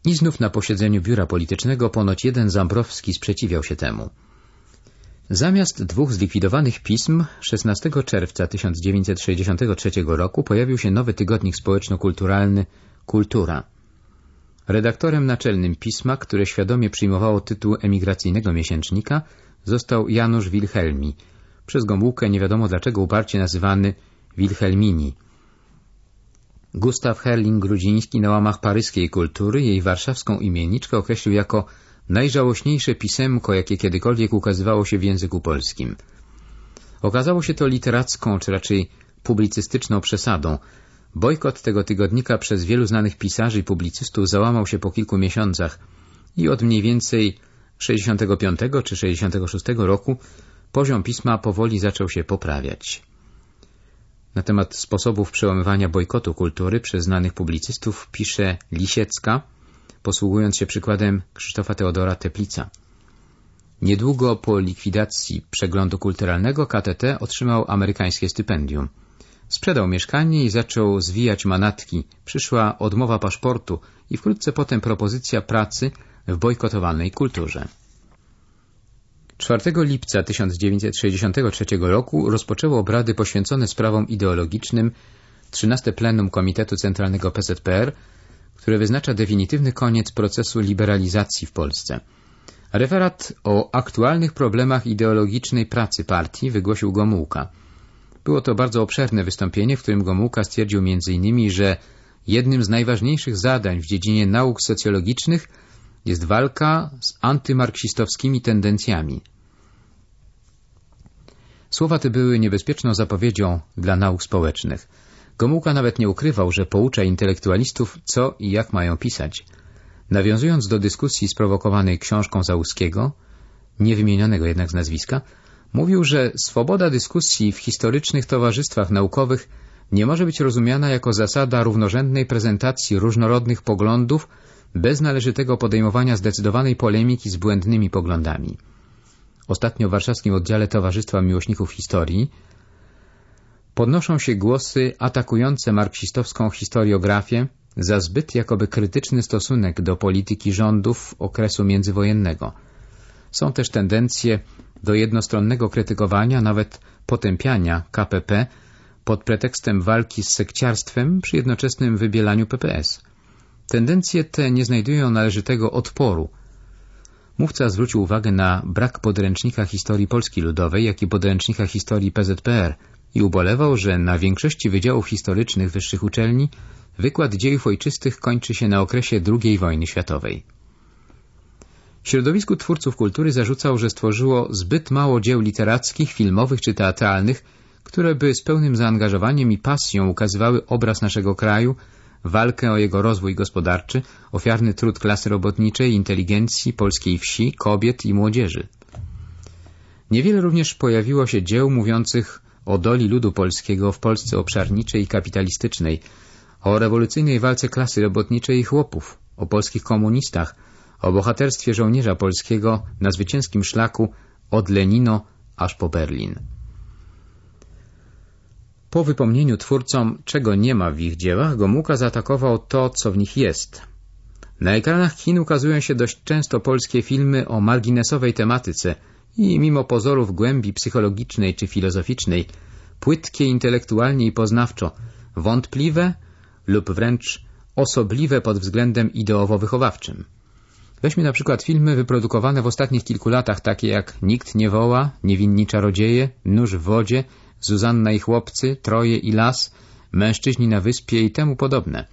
I znów na posiedzeniu biura politycznego ponoć jeden Zambrowski sprzeciwiał się temu. Zamiast dwóch zlikwidowanych pism 16 czerwca 1963 roku pojawił się nowy tygodnik społeczno-kulturalny Kultura. Redaktorem naczelnym pisma, które świadomie przyjmowało tytuł emigracyjnego miesięcznika, został Janusz Wilhelmi, przez Gomułkę nie wiadomo dlaczego uparcie nazywany Wilhelmini. Gustaw Herling-Grudziński na łamach paryskiej kultury jej warszawską imienniczkę określił jako najżałośniejsze pisemko, jakie kiedykolwiek ukazywało się w języku polskim. Okazało się to literacką, czy raczej publicystyczną przesadą, Bojkot tego tygodnika przez wielu znanych pisarzy i publicystów załamał się po kilku miesiącach i od mniej więcej 65 czy 66 roku poziom pisma powoli zaczął się poprawiać. Na temat sposobów przełamywania bojkotu kultury przez znanych publicystów pisze Lisiecka, posługując się przykładem Krzysztofa Teodora Teplica. Niedługo po likwidacji przeglądu kulturalnego KTT otrzymał amerykańskie stypendium. Sprzedał mieszkanie i zaczął zwijać manatki. Przyszła odmowa paszportu i wkrótce potem propozycja pracy w bojkotowanej kulturze. 4 lipca 1963 roku rozpoczęło obrady poświęcone sprawom ideologicznym 13 plenum Komitetu Centralnego PZPR, które wyznacza definitywny koniec procesu liberalizacji w Polsce. Referat o aktualnych problemach ideologicznej pracy partii wygłosił Gomułka. Było to bardzo obszerne wystąpienie, w którym Gomułka stwierdził m.in., że jednym z najważniejszych zadań w dziedzinie nauk socjologicznych jest walka z antymarksistowskimi tendencjami. Słowa te były niebezpieczną zapowiedzią dla nauk społecznych. Gomułka nawet nie ukrywał, że poucza intelektualistów, co i jak mają pisać. Nawiązując do dyskusji sprowokowanej książką Załuskiego, niewymienionego jednak z nazwiska, mówił, że swoboda dyskusji w historycznych towarzystwach naukowych nie może być rozumiana jako zasada równorzędnej prezentacji różnorodnych poglądów bez należytego podejmowania zdecydowanej polemiki z błędnymi poglądami. Ostatnio w warszawskim oddziale Towarzystwa Miłośników Historii podnoszą się głosy atakujące marksistowską historiografię za zbyt jakoby krytyczny stosunek do polityki rządów okresu międzywojennego. Są też tendencje do jednostronnego krytykowania, nawet potępiania KPP pod pretekstem walki z sekciarstwem przy jednoczesnym wybielaniu PPS. Tendencje te nie znajdują należytego odporu. Mówca zwrócił uwagę na brak podręcznika historii Polski Ludowej, jak i podręcznika historii PZPR i ubolewał, że na większości wydziałów historycznych wyższych uczelni wykład dziejów ojczystych kończy się na okresie II wojny światowej. Środowisku twórców kultury zarzucał, że stworzyło zbyt mało dzieł literackich, filmowych czy teatralnych, które by z pełnym zaangażowaniem i pasją ukazywały obraz naszego kraju, walkę o jego rozwój gospodarczy, ofiarny trud klasy robotniczej, inteligencji, polskiej wsi, kobiet i młodzieży. Niewiele również pojawiło się dzieł mówiących o doli ludu polskiego w Polsce obszarniczej i kapitalistycznej, o rewolucyjnej walce klasy robotniczej i chłopów, o polskich komunistach, o bohaterstwie żołnierza polskiego na zwycięskim szlaku od Lenino aż po Berlin. Po wypomnieniu twórcom, czego nie ma w ich dziełach, Gomułka zaatakował to, co w nich jest. Na ekranach kin ukazują się dość często polskie filmy o marginesowej tematyce i mimo pozorów głębi psychologicznej czy filozoficznej, płytkie intelektualnie i poznawczo, wątpliwe lub wręcz osobliwe pod względem ideowo-wychowawczym. Weźmy na przykład filmy wyprodukowane w ostatnich kilku latach, takie jak Nikt nie woła, Niewinni czarodzieje, Nóż w wodzie, Zuzanna i chłopcy, Troje i las, Mężczyźni na wyspie i temu podobne.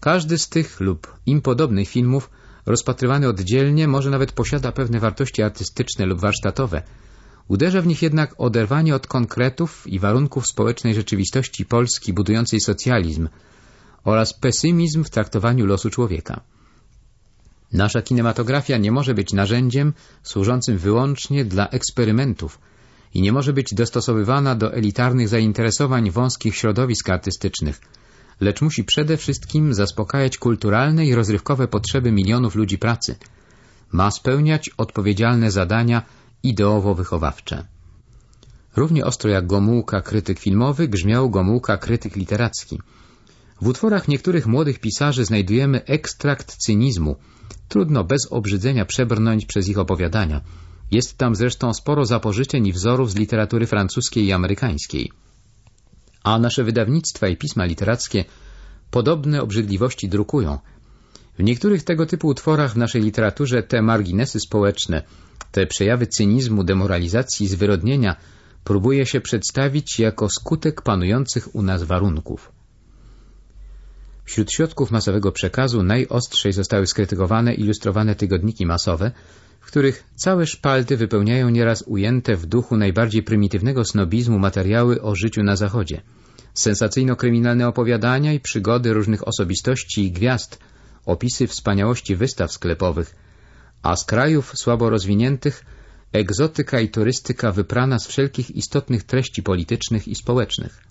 Każdy z tych lub im podobnych filmów rozpatrywany oddzielnie może nawet posiada pewne wartości artystyczne lub warsztatowe. Uderza w nich jednak oderwanie od konkretów i warunków społecznej rzeczywistości Polski budującej socjalizm oraz pesymizm w traktowaniu losu człowieka. Nasza kinematografia nie może być narzędziem służącym wyłącznie dla eksperymentów i nie może być dostosowywana do elitarnych zainteresowań wąskich środowisk artystycznych, lecz musi przede wszystkim zaspokajać kulturalne i rozrywkowe potrzeby milionów ludzi pracy. Ma spełniać odpowiedzialne zadania ideowo-wychowawcze. Równie ostro jak Gomułka krytyk filmowy grzmiał Gomułka krytyk literacki. W utworach niektórych młodych pisarzy znajdujemy ekstrakt cynizmu, Trudno bez obrzydzenia przebrnąć przez ich opowiadania. Jest tam zresztą sporo zapożyczeń i wzorów z literatury francuskiej i amerykańskiej. A nasze wydawnictwa i pisma literackie podobne obrzydliwości drukują. W niektórych tego typu utworach w naszej literaturze te marginesy społeczne, te przejawy cynizmu, demoralizacji, zwyrodnienia próbuje się przedstawić jako skutek panujących u nas warunków. Wśród środków masowego przekazu najostrzej zostały skrytykowane ilustrowane tygodniki masowe, w których całe szpalty wypełniają nieraz ujęte w duchu najbardziej prymitywnego snobizmu materiały o życiu na Zachodzie. Sensacyjno-kryminalne opowiadania i przygody różnych osobistości i gwiazd, opisy wspaniałości wystaw sklepowych, a z krajów słabo rozwiniętych egzotyka i turystyka wyprana z wszelkich istotnych treści politycznych i społecznych.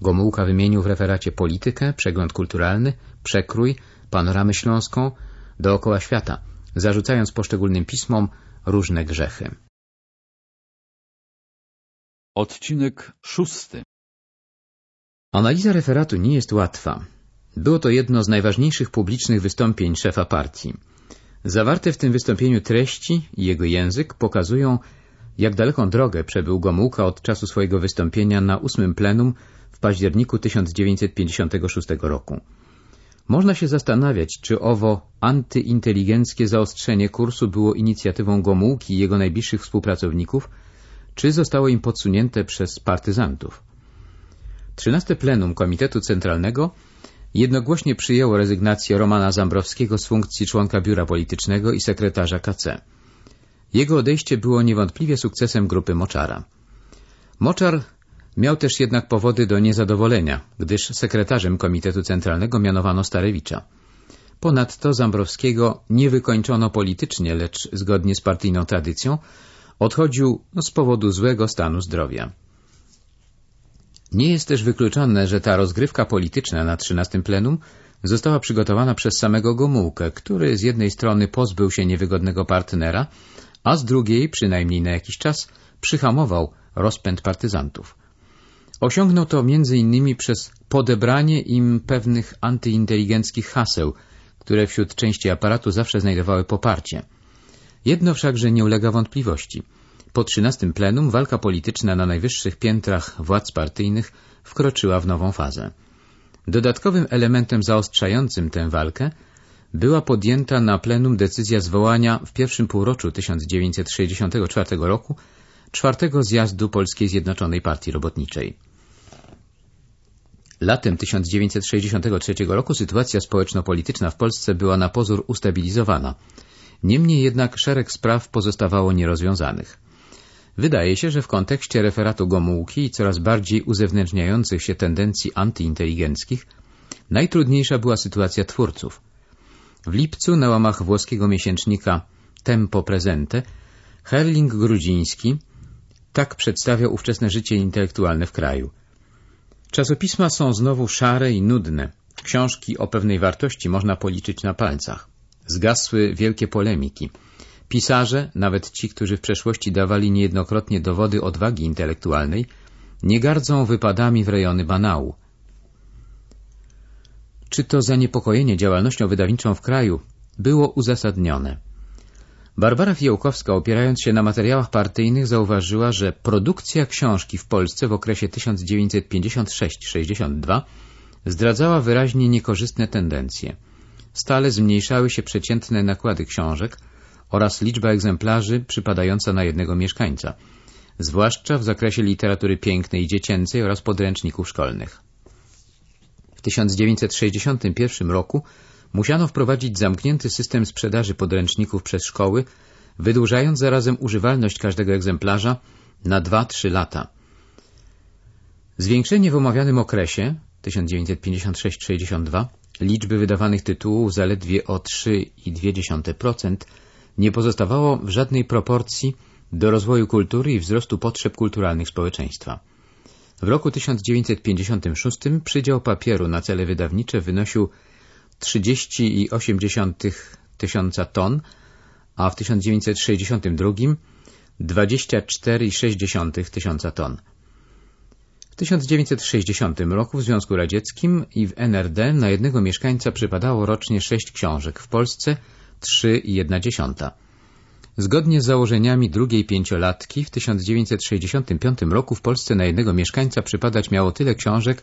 Gomułka wymienił w referacie politykę, przegląd kulturalny, przekrój, panoramę śląską, dookoła świata, zarzucając poszczególnym pismom różne grzechy. Odcinek szósty Analiza referatu nie jest łatwa. Było to jedno z najważniejszych publicznych wystąpień szefa partii. Zawarte w tym wystąpieniu treści i jego język pokazują, jak daleką drogę przebył Gomułka od czasu swojego wystąpienia na ósmym plenum w październiku 1956 roku. Można się zastanawiać, czy owo antyinteligenckie zaostrzenie kursu było inicjatywą Gomułki i jego najbliższych współpracowników, czy zostało im podsunięte przez partyzantów. 13 plenum Komitetu Centralnego jednogłośnie przyjęło rezygnację Romana Zambrowskiego z funkcji członka biura politycznego i sekretarza KC. Jego odejście było niewątpliwie sukcesem grupy Moczara. Moczar miał też jednak powody do niezadowolenia, gdyż sekretarzem Komitetu Centralnego mianowano Starewicza. Ponadto Zambrowskiego nie wykończono politycznie, lecz zgodnie z partyjną tradycją odchodził z powodu złego stanu zdrowia. Nie jest też wykluczone, że ta rozgrywka polityczna na 13 plenum została przygotowana przez samego Gomułkę, który z jednej strony pozbył się niewygodnego partnera, a z drugiej, przynajmniej na jakiś czas, przyhamował rozpęd partyzantów. Osiągnął to innymi przez podebranie im pewnych antyinteligenckich haseł, które wśród części aparatu zawsze znajdowały poparcie. Jedno wszakże nie ulega wątpliwości. Po 13 plenum walka polityczna na najwyższych piętrach władz partyjnych wkroczyła w nową fazę. Dodatkowym elementem zaostrzającym tę walkę była podjęta na plenum decyzja zwołania w pierwszym półroczu 1964 roku czwartego zjazdu Polskiej Zjednoczonej Partii Robotniczej. Latem 1963 roku sytuacja społeczno-polityczna w Polsce była na pozór ustabilizowana. Niemniej jednak szereg spraw pozostawało nierozwiązanych. Wydaje się, że w kontekście referatu Gomułki i coraz bardziej uzewnętrzniających się tendencji antyinteligenckich najtrudniejsza była sytuacja twórców. W lipcu na łamach włoskiego miesięcznika Tempo Presente Herling Grudziński tak przedstawiał ówczesne życie intelektualne w kraju. Czasopisma są znowu szare i nudne. Książki o pewnej wartości można policzyć na palcach. Zgasły wielkie polemiki. Pisarze, nawet ci, którzy w przeszłości dawali niejednokrotnie dowody odwagi intelektualnej, nie gardzą wypadami w rejony banału. Czy to zaniepokojenie działalnością wydawniczą w kraju było uzasadnione? Barbara Fiołkowska, opierając się na materiałach partyjnych, zauważyła, że produkcja książki w Polsce w okresie 1956-62 zdradzała wyraźnie niekorzystne tendencje. Stale zmniejszały się przeciętne nakłady książek oraz liczba egzemplarzy przypadająca na jednego mieszkańca, zwłaszcza w zakresie literatury pięknej i dziecięcej oraz podręczników szkolnych. W 1961 roku musiano wprowadzić zamknięty system sprzedaży podręczników przez szkoły, wydłużając zarazem używalność każdego egzemplarza na 2-3 lata. Zwiększenie w omawianym okresie 1956-62 liczby wydawanych tytułów zaledwie o 3,2% nie pozostawało w żadnej proporcji do rozwoju kultury i wzrostu potrzeb kulturalnych społeczeństwa. W roku 1956 przydział papieru na cele wydawnicze wynosił 30,8 tysiąca ton, a w 1962 24,6 tysiąca ton. W 1960 roku w Związku Radzieckim i w NRD na jednego mieszkańca przypadało rocznie sześć książek, w Polsce 3,1. Zgodnie z założeniami drugiej pięciolatki w 1965 roku w Polsce na jednego mieszkańca przypadać miało tyle książek,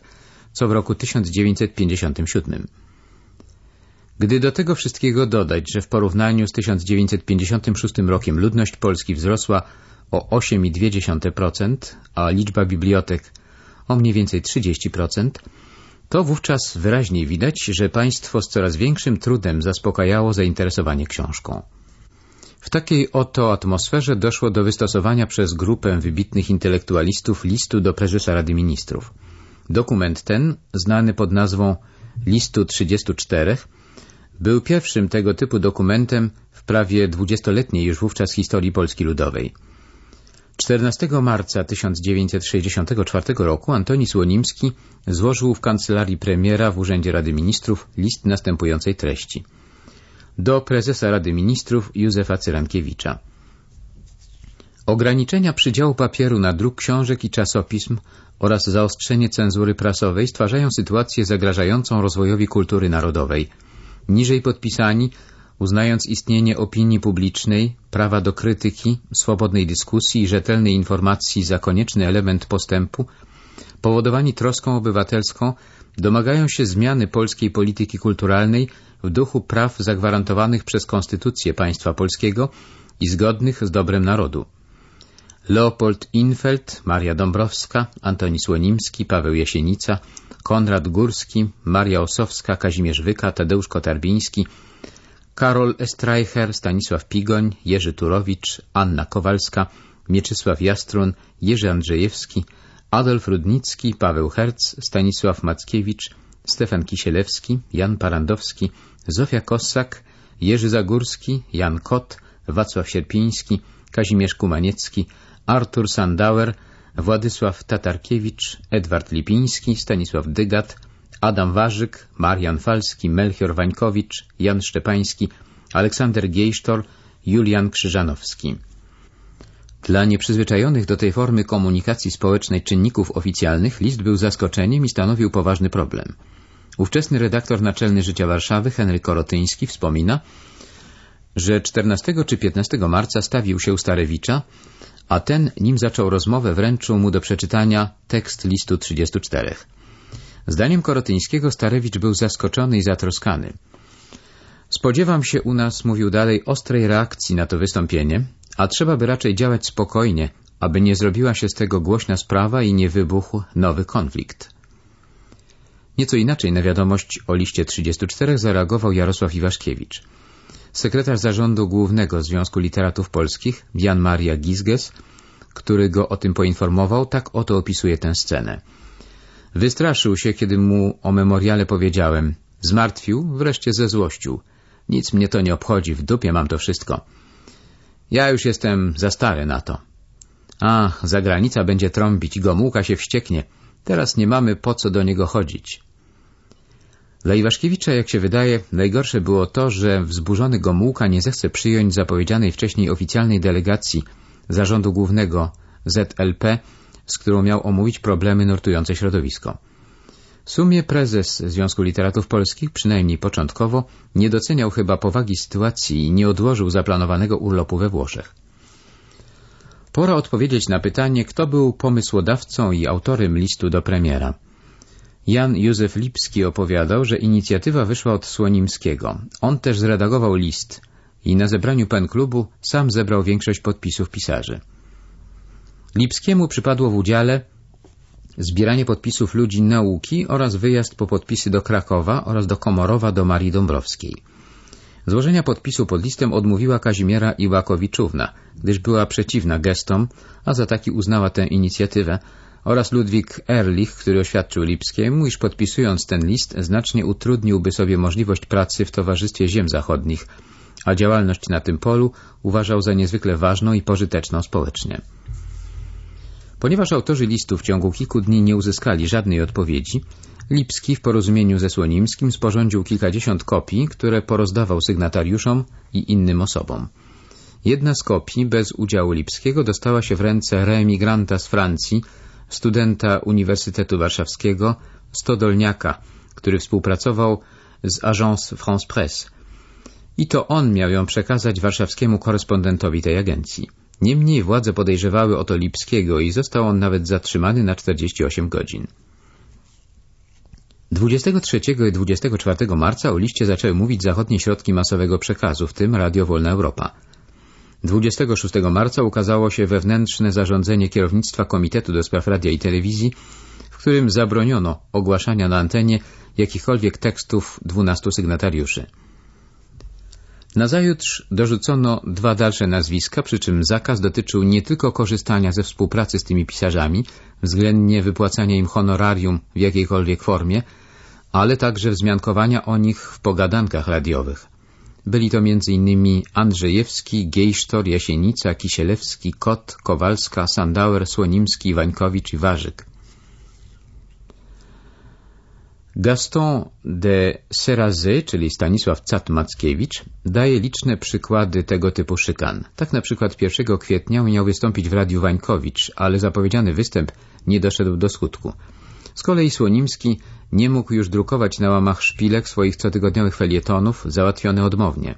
co w roku 1957. Gdy do tego wszystkiego dodać, że w porównaniu z 1956 rokiem ludność Polski wzrosła o 8,2%, a liczba bibliotek o mniej więcej 30%, to wówczas wyraźnie widać, że państwo z coraz większym trudem zaspokajało zainteresowanie książką. W takiej oto atmosferze doszło do wystosowania przez grupę wybitnych intelektualistów listu do prezesa Rady Ministrów. Dokument ten, znany pod nazwą Listu 34, był pierwszym tego typu dokumentem w prawie dwudziestoletniej już wówczas historii Polski Ludowej. 14 marca 1964 roku Antoni Słonimski złożył w kancelarii premiera w Urzędzie Rady Ministrów list następującej treści. Do prezesa Rady Ministrów Józefa Cyrankiewicza. Ograniczenia przydziału papieru na druk książek i czasopism oraz zaostrzenie cenzury prasowej stwarzają sytuację zagrażającą rozwojowi kultury narodowej – Niżej podpisani, uznając istnienie opinii publicznej, prawa do krytyki, swobodnej dyskusji i rzetelnej informacji za konieczny element postępu, powodowani troską obywatelską, domagają się zmiany polskiej polityki kulturalnej w duchu praw zagwarantowanych przez Konstytucję państwa polskiego i zgodnych z dobrem narodu. Leopold Infeld, Maria Dąbrowska, Antoni Słonimski, Paweł Jasienica, Konrad Górski, Maria Osowska, Kazimierz Wyka, Tadeusz Kotarbiński, Karol Estreicher, Stanisław Pigoń, Jerzy Turowicz, Anna Kowalska, Mieczysław Jastrun, Jerzy Andrzejewski, Adolf Rudnicki, Paweł Herc, Stanisław Mackiewicz, Stefan Kisielewski, Jan Parandowski, Zofia Kossak, Jerzy Zagórski, Jan Kot, Wacław Sierpiński, Kazimierz Kumaniecki, Artur Sandauer, Władysław Tatarkiewicz, Edward Lipiński, Stanisław Dygat, Adam Warzyk, Marian Falski, Melchior Wańkowicz, Jan Szczepański, Aleksander Giejsztor, Julian Krzyżanowski. Dla nieprzyzwyczajonych do tej formy komunikacji społecznej czynników oficjalnych list był zaskoczeniem i stanowił poważny problem. Ówczesny redaktor naczelny Życia Warszawy, Henryk Korotyński, wspomina, że 14 czy 15 marca stawił się u Starewicza, a ten, nim zaczął rozmowę, wręczył mu do przeczytania tekst listu 34. Zdaniem Korotyńskiego Starewicz był zaskoczony i zatroskany. Spodziewam się u nas, mówił dalej, ostrej reakcji na to wystąpienie, a trzeba by raczej działać spokojnie, aby nie zrobiła się z tego głośna sprawa i nie wybuchł nowy konflikt. Nieco inaczej na wiadomość o liście 34 zareagował Jarosław Iwaszkiewicz. Sekretarz zarządu głównego Związku Literatów Polskich, Jan Maria Gizges, który go o tym poinformował, tak oto opisuje tę scenę. Wystraszył się, kiedy mu o memoriale powiedziałem. Zmartwił, wreszcie zezłościł. Nic mnie to nie obchodzi, w dupie mam to wszystko. Ja już jestem za stary na to. Ach, zagranica będzie trąbić, Gomułka się wścieknie. Teraz nie mamy po co do niego chodzić. Dla Iwaszkiewicza, jak się wydaje, najgorsze było to, że wzburzony Gomułka nie zechce przyjąć zapowiedzianej wcześniej oficjalnej delegacji Zarządu Głównego ZLP, z którą miał omówić problemy nurtujące środowisko. W sumie prezes Związku Literatów Polskich, przynajmniej początkowo, nie doceniał chyba powagi sytuacji i nie odłożył zaplanowanego urlopu we Włoszech. Pora odpowiedzieć na pytanie, kto był pomysłodawcą i autorem listu do premiera. Jan Józef Lipski opowiadał, że inicjatywa wyszła od Słonimskiego. On też zredagował list i na zebraniu pen klubu sam zebrał większość podpisów pisarzy. Lipskiemu przypadło w udziale zbieranie podpisów ludzi nauki oraz wyjazd po podpisy do Krakowa oraz do Komorowa do Marii Dąbrowskiej. Złożenia podpisu pod listem odmówiła Kazimiera Iłakowiczówna, gdyż była przeciwna gestom, a za taki uznała tę inicjatywę, oraz Ludwik Erlich, który oświadczył Lipskiemu, iż podpisując ten list znacznie utrudniłby sobie możliwość pracy w Towarzystwie Ziem Zachodnich, a działalność na tym polu uważał za niezwykle ważną i pożyteczną społecznie. Ponieważ autorzy listu w ciągu kilku dni nie uzyskali żadnej odpowiedzi, Lipski w porozumieniu ze Słonimskim sporządził kilkadziesiąt kopii, które porozdawał sygnatariuszom i innym osobom. Jedna z kopii, bez udziału Lipskiego, dostała się w ręce reemigranta z Francji, studenta Uniwersytetu Warszawskiego, Stodolniaka, który współpracował z Agence France Presse. I to on miał ją przekazać warszawskiemu korespondentowi tej agencji. Niemniej władze podejrzewały o to Lipskiego i został on nawet zatrzymany na 48 godzin. 23 i 24 marca o liście zaczęły mówić zachodnie środki masowego przekazu, w tym Radio Wolna Europa. 26 marca ukazało się wewnętrzne zarządzenie kierownictwa Komitetu do Spraw Radia i Telewizji, w którym zabroniono ogłaszania na antenie jakichkolwiek tekstów 12 sygnatariuszy. Nazajutrz dorzucono dwa dalsze nazwiska, przy czym zakaz dotyczył nie tylko korzystania ze współpracy z tymi pisarzami, względnie wypłacania im honorarium w jakiejkolwiek formie, ale także wzmiankowania o nich w pogadankach radiowych. Byli to m.in. Andrzejewski, Gejsztor, Jasienica, Kisielewski, Kot, Kowalska, Sandauer, Słonimski, Wańkowicz i Warzyk. Gaston de Serazy, czyli Stanisław Cat-Mackiewicz, daje liczne przykłady tego typu szykan. Tak na przykład 1 kwietnia miał wystąpić w Radiu Wańkowicz, ale zapowiedziany występ nie doszedł do skutku. Z kolei Słonimski nie mógł już drukować na łamach szpilek swoich cotygodniowych felietonów, załatwione odmownie.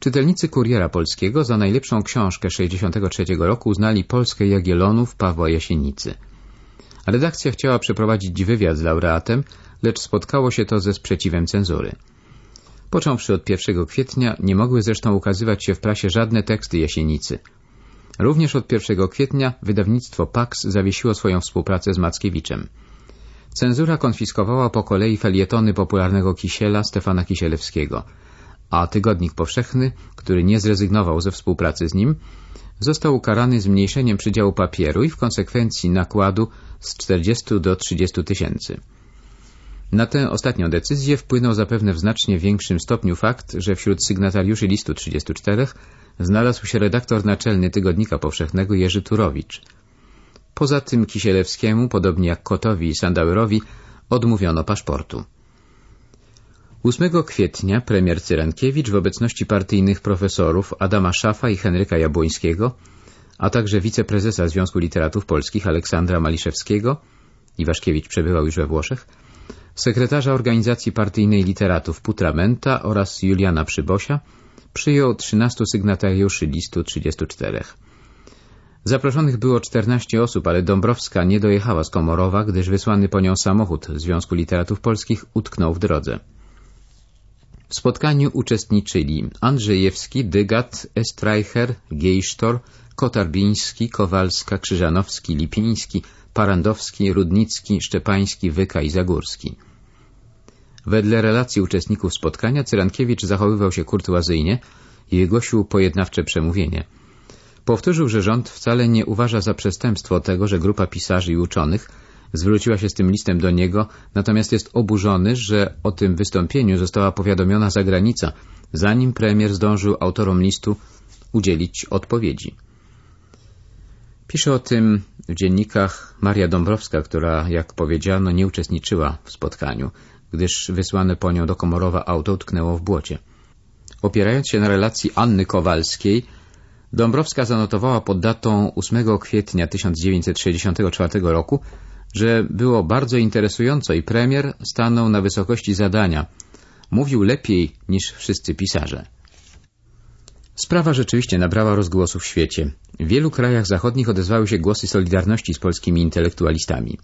Czytelnicy Kuriera Polskiego za najlepszą książkę 63 roku uznali Polskę Jagiellonów Pawła Jasienicy. Redakcja chciała przeprowadzić wywiad z laureatem, lecz spotkało się to ze sprzeciwem cenzury. Począwszy od 1 kwietnia nie mogły zresztą ukazywać się w prasie żadne teksty Jasienicy. Również od 1 kwietnia wydawnictwo Pax zawiesiło swoją współpracę z Mackiewiczem. Cenzura konfiskowała po kolei felietony popularnego Kisiela Stefana Kisielewskiego, a Tygodnik Powszechny, który nie zrezygnował ze współpracy z nim, został ukarany zmniejszeniem przydziału papieru i w konsekwencji nakładu z 40 do 30 tysięcy. Na tę ostatnią decyzję wpłynął zapewne w znacznie większym stopniu fakt, że wśród sygnatariuszy listu 34 znalazł się redaktor naczelny Tygodnika Powszechnego Jerzy Turowicz. Poza tym Kisielewskiemu, podobnie jak Kotowi i Sandauerowi, odmówiono paszportu. 8 kwietnia premier Cyrankiewicz w obecności partyjnych profesorów Adama Szafa i Henryka Jabłońskiego, a także wiceprezesa Związku Literatów Polskich Aleksandra Maliszewskiego, Iwaszkiewicz przebywał już we Włoszech, sekretarza organizacji partyjnej literatów Putramenta oraz Juliana Przybosia, przyjął 13 sygnatariuszy listu 34. Zaproszonych było 14 osób, ale Dąbrowska nie dojechała z Komorowa, gdyż wysłany po nią samochód Związku Literatów Polskich utknął w drodze. W spotkaniu uczestniczyli Andrzejewski, Dygat, Estreicher, Gejsztor, Kotarbiński, Kowalska, Krzyżanowski, Lipiński, Parandowski, Rudnicki, Szczepański, Wyka i Zagórski. Wedle relacji uczestników spotkania Cyrankiewicz zachowywał się kurtuazyjnie i wygłosił pojednawcze przemówienie. Powtórzył, że rząd wcale nie uważa za przestępstwo tego, że grupa pisarzy i uczonych zwróciła się z tym listem do niego, natomiast jest oburzony, że o tym wystąpieniu została powiadomiona zagranica, zanim premier zdążył autorom listu udzielić odpowiedzi. Pisze o tym w dziennikach Maria Dąbrowska, która, jak powiedziano, nie uczestniczyła w spotkaniu, gdyż wysłane po nią do Komorowa auto utknęło w błocie. Opierając się na relacji Anny Kowalskiej, Dąbrowska zanotowała pod datą 8 kwietnia 1964 roku, że było bardzo interesująco i premier stanął na wysokości zadania. Mówił lepiej niż wszyscy pisarze. Sprawa rzeczywiście nabrała rozgłosu w świecie. W wielu krajach zachodnich odezwały się głosy solidarności z polskimi intelektualistami.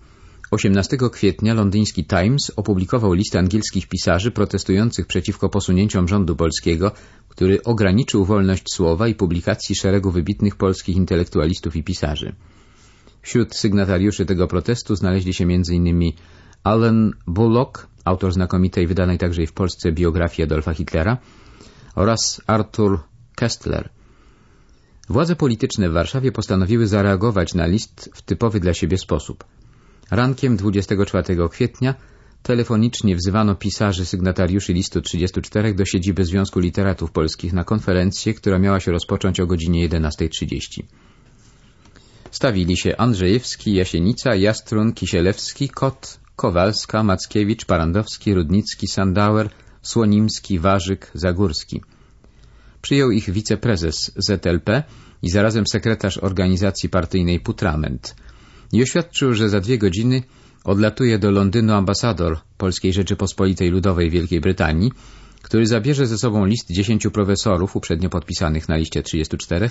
18 kwietnia londyński Times opublikował listę angielskich pisarzy protestujących przeciwko posunięciom rządu polskiego, który ograniczył wolność słowa i publikacji szeregu wybitnych polskich intelektualistów i pisarzy. Wśród sygnatariuszy tego protestu znaleźli się m.in. Alan Bullock, autor znakomitej wydanej także i w Polsce biografii Adolfa Hitlera, oraz Arthur Kestler. Władze polityczne w Warszawie postanowiły zareagować na list w typowy dla siebie sposób. Rankiem 24 kwietnia telefonicznie wzywano pisarzy sygnatariuszy listu 34 do siedziby Związku Literatów Polskich na konferencję, która miała się rozpocząć o godzinie 11.30. Stawili się Andrzejewski, Jasienica, Jastrun, Kisielewski, Kot, Kowalska, Mackiewicz, Parandowski, Rudnicki, Sandauer, Słonimski, Warzyk, Zagórski. Przyjął ich wiceprezes ZLP i zarazem sekretarz organizacji partyjnej Putrament i oświadczył, że za dwie godziny odlatuje do Londynu ambasador Polskiej Rzeczypospolitej Ludowej Wielkiej Brytanii, który zabierze ze sobą list dziesięciu profesorów uprzednio podpisanych na liście 34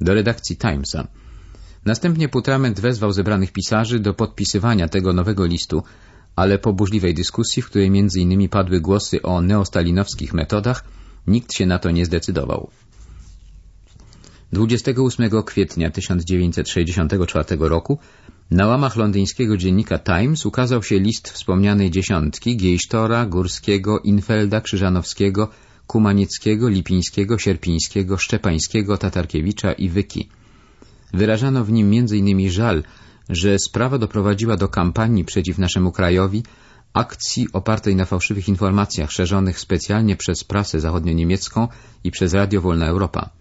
do redakcji Timesa. Następnie Putrament wezwał zebranych pisarzy do podpisywania tego nowego listu, ale po burzliwej dyskusji, w której innymi padły głosy o neostalinowskich metodach, nikt się na to nie zdecydował. 28 kwietnia 1964 roku na łamach londyńskiego dziennika Times ukazał się list wspomnianej dziesiątki Giejsztora, Górskiego, Infelda, Krzyżanowskiego, Kumanieckiego, Lipińskiego, Sierpińskiego, Szczepańskiego, Tatarkiewicza i Wyki. Wyrażano w nim m.in. żal, że sprawa doprowadziła do kampanii przeciw naszemu krajowi, akcji opartej na fałszywych informacjach szerzonych specjalnie przez prasę zachodnio-niemiecką i przez Radio Wolna Europa.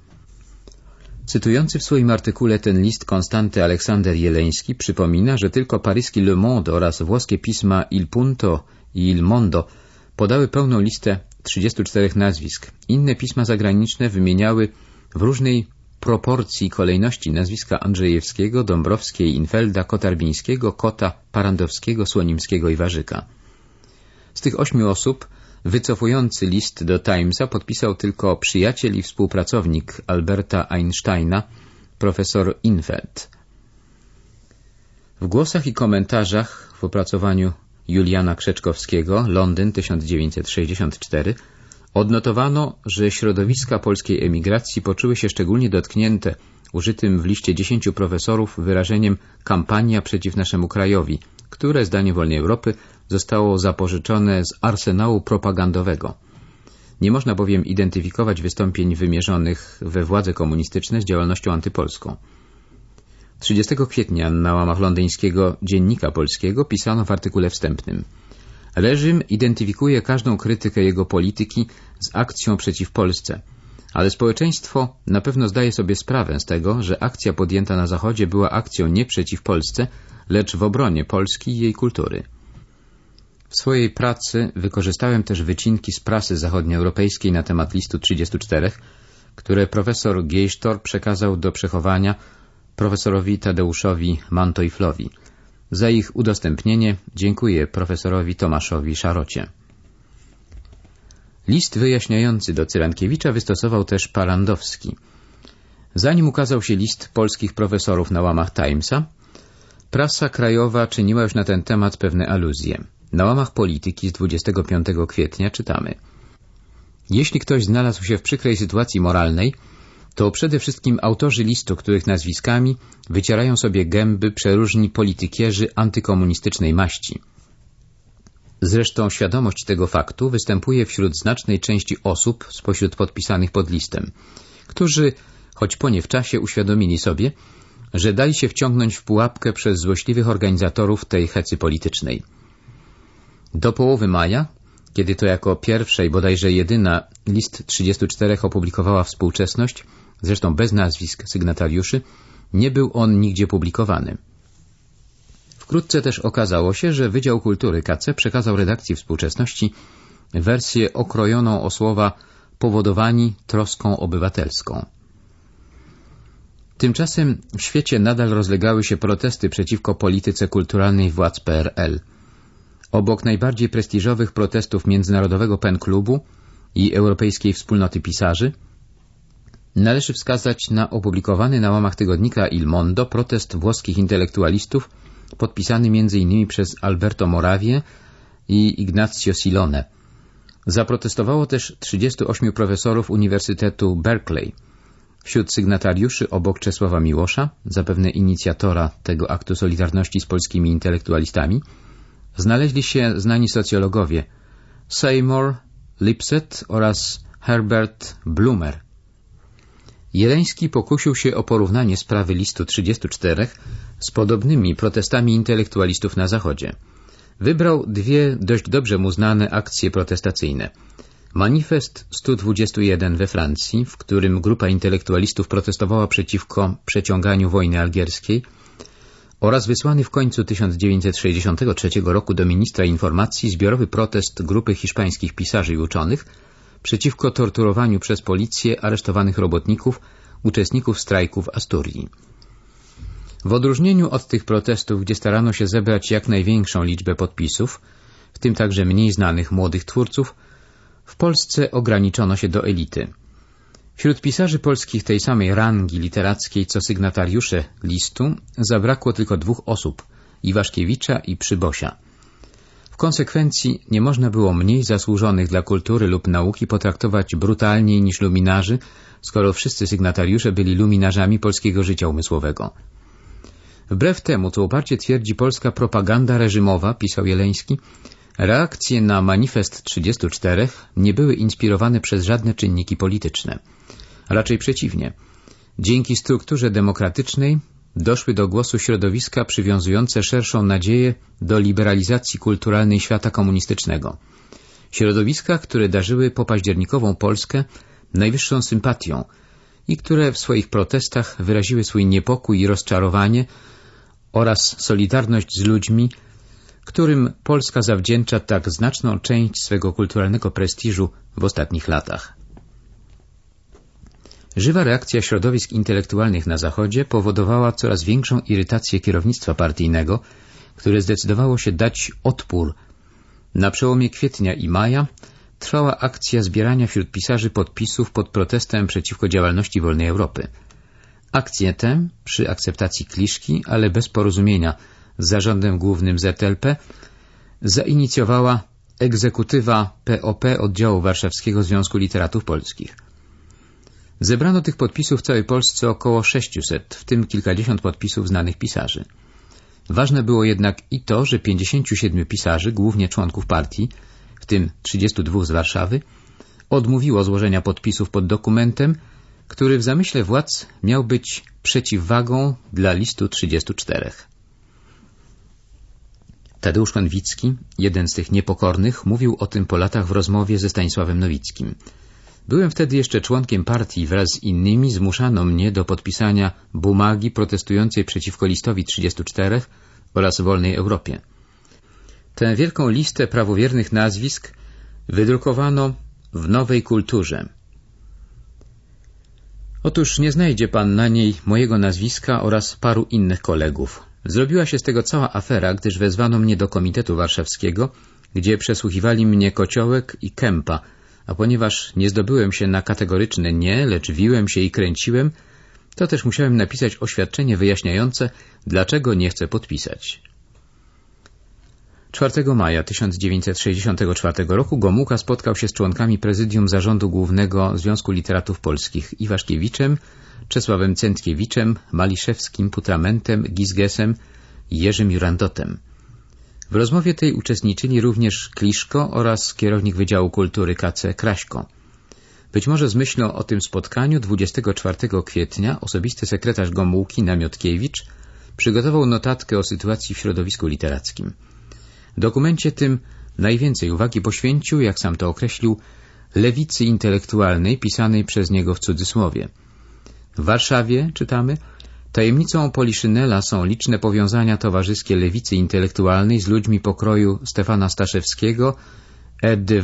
Cytujący w swoim artykule ten list Konstanty Aleksander Jeleński przypomina, że tylko paryski Le Monde oraz włoskie pisma Il Punto i Il Mondo podały pełną listę 34 nazwisk. Inne pisma zagraniczne wymieniały w różnej proporcji kolejności nazwiska Andrzejewskiego, Dąbrowskiej, Infelda, Kotarbińskiego, Kota, Parandowskiego, Słonimskiego i Warzyka. Z tych ośmiu osób wycofujący list do Timesa podpisał tylko przyjaciel i współpracownik Alberta Einsteina, profesor Infeld. W głosach i komentarzach w opracowaniu Juliana Krzeczkowskiego, Londyn 1964, odnotowano, że środowiska polskiej emigracji poczuły się szczególnie dotknięte użytym w liście dziesięciu profesorów wyrażeniem kampania przeciw naszemu krajowi, które, zdaniem Wolnej Europy, zostało zapożyczone z arsenału propagandowego. Nie można bowiem identyfikować wystąpień wymierzonych we władze komunistyczne z działalnością antypolską. 30 kwietnia na łamach londyńskiego Dziennika Polskiego pisano w artykule wstępnym Reżim identyfikuje każdą krytykę jego polityki z akcją przeciw Polsce, ale społeczeństwo na pewno zdaje sobie sprawę z tego, że akcja podjęta na Zachodzie była akcją nie przeciw Polsce, lecz w obronie Polski i jej kultury. W swojej pracy wykorzystałem też wycinki z prasy zachodnioeuropejskiej na temat listu 34, które profesor Geisztor przekazał do przechowania profesorowi Tadeuszowi Mantoiflowi. Za ich udostępnienie dziękuję profesorowi Tomaszowi Szarocie. List wyjaśniający do Cyrankiewicza wystosował też Palandowski. Zanim ukazał się list polskich profesorów na łamach Timesa, prasa krajowa czyniła już na ten temat pewne aluzje. Na łamach polityki z 25 kwietnia czytamy Jeśli ktoś znalazł się w przykrej sytuacji moralnej, to przede wszystkim autorzy listu, których nazwiskami wycierają sobie gęby przeróżni politykierzy antykomunistycznej maści. Zresztą świadomość tego faktu występuje wśród znacznej części osób spośród podpisanych pod listem, którzy, choć po nie w czasie, uświadomili sobie, że dali się wciągnąć w pułapkę przez złośliwych organizatorów tej hecy politycznej. Do połowy maja, kiedy to jako pierwsza i bodajże jedyna list 34 opublikowała współczesność, zresztą bez nazwisk sygnatariuszy, nie był on nigdzie publikowany. Wkrótce też okazało się, że Wydział Kultury KC przekazał redakcji współczesności wersję okrojoną o słowa powodowani troską obywatelską. Tymczasem w świecie nadal rozlegały się protesty przeciwko polityce kulturalnej władz PRL. Obok najbardziej prestiżowych protestów Międzynarodowego PEN Klubu i Europejskiej Wspólnoty Pisarzy należy wskazać na opublikowany na łamach tygodnika Il Mondo protest włoskich intelektualistów podpisany m.in. przez Alberto Morawie i Ignazio Silone. Zaprotestowało też 38 profesorów Uniwersytetu Berkeley. Wśród sygnatariuszy obok Czesława Miłosza, zapewne inicjatora tego aktu solidarności z polskimi intelektualistami, znaleźli się znani socjologowie Seymour, Lipset oraz Herbert Blumer. Jeleński pokusił się o porównanie sprawy listu 34 z podobnymi protestami intelektualistów na Zachodzie. Wybrał dwie dość dobrze mu znane akcje protestacyjne. Manifest 121 we Francji, w którym grupa intelektualistów protestowała przeciwko przeciąganiu wojny algierskiej oraz wysłany w końcu 1963 roku do ministra informacji zbiorowy protest grupy hiszpańskich pisarzy i uczonych przeciwko torturowaniu przez policję aresztowanych robotników, uczestników strajków w Asturii. W odróżnieniu od tych protestów, gdzie starano się zebrać jak największą liczbę podpisów, w tym także mniej znanych młodych twórców, w Polsce ograniczono się do elity. Wśród pisarzy polskich tej samej rangi literackiej co sygnatariusze listu zabrakło tylko dwóch osób, Iwaszkiewicza i Przybosia. W konsekwencji nie można było mniej zasłużonych dla kultury lub nauki potraktować brutalniej niż luminarzy, skoro wszyscy sygnatariusze byli luminarzami polskiego życia umysłowego. Wbrew temu, co uparcie twierdzi polska propaganda reżimowa, pisał Jeleński, reakcje na manifest 34 nie były inspirowane przez żadne czynniki polityczne. Raczej przeciwnie. Dzięki strukturze demokratycznej doszły do głosu środowiska przywiązujące szerszą nadzieję do liberalizacji kulturalnej świata komunistycznego. Środowiska, które darzyły popaździernikową Polskę najwyższą sympatią i które w swoich protestach wyraziły swój niepokój i rozczarowanie oraz solidarność z ludźmi, którym Polska zawdzięcza tak znaczną część swego kulturalnego prestiżu w ostatnich latach. Żywa reakcja środowisk intelektualnych na Zachodzie powodowała coraz większą irytację kierownictwa partyjnego, które zdecydowało się dać odpór. Na przełomie kwietnia i maja trwała akcja zbierania wśród pisarzy podpisów pod protestem przeciwko działalności Wolnej Europy. Akcję tę, przy akceptacji Kliszki, ale bez porozumienia z zarządem głównym ZLP, zainicjowała egzekutywa POP oddziału warszawskiego Związku Literatów Polskich. Zebrano tych podpisów w całej Polsce około 600, w tym kilkadziesiąt podpisów znanych pisarzy. Ważne było jednak i to, że 57 pisarzy, głównie członków partii, w tym 32 z Warszawy, odmówiło złożenia podpisów pod dokumentem, który w zamyśle władz miał być przeciwwagą dla listu 34. Tadeusz Konwicki, jeden z tych niepokornych, mówił o tym po latach w rozmowie ze Stanisławem Nowickim. Byłem wtedy jeszcze członkiem partii, wraz z innymi zmuszano mnie do podpisania bumagi protestującej przeciwko listowi 34 oraz wolnej Europie. Tę wielką listę prawowiernych nazwisk wydrukowano w nowej kulturze. Otóż nie znajdzie pan na niej mojego nazwiska oraz paru innych kolegów. Zrobiła się z tego cała afera, gdyż wezwano mnie do Komitetu Warszawskiego, gdzie przesłuchiwali mnie Kociołek i Kępa, a ponieważ nie zdobyłem się na kategoryczne nie, lecz wiłem się i kręciłem, to też musiałem napisać oświadczenie wyjaśniające, dlaczego nie chcę podpisać. 4 maja 1964 roku Gomułka spotkał się z członkami prezydium Zarządu Głównego Związku Literatów Polskich Iwaszkiewiczem, Czesławem Centkiewiczem, Maliszewskim, Putramentem, Gizgesem i Jerzym Jurandotem. W rozmowie tej uczestniczyli również Kliszko oraz kierownik Wydziału Kultury KC Kraśko. Być może z myślą o tym spotkaniu 24 kwietnia osobisty sekretarz Gomułki Namiotkiewicz przygotował notatkę o sytuacji w środowisku literackim. W dokumencie tym najwięcej uwagi poświęcił, jak sam to określił, lewicy intelektualnej pisanej przez niego w cudzysłowie. W Warszawie, czytamy, tajemnicą Poliszynela są liczne powiązania towarzyskie lewicy intelektualnej z ludźmi pokroju Stefana Staszewskiego, Edy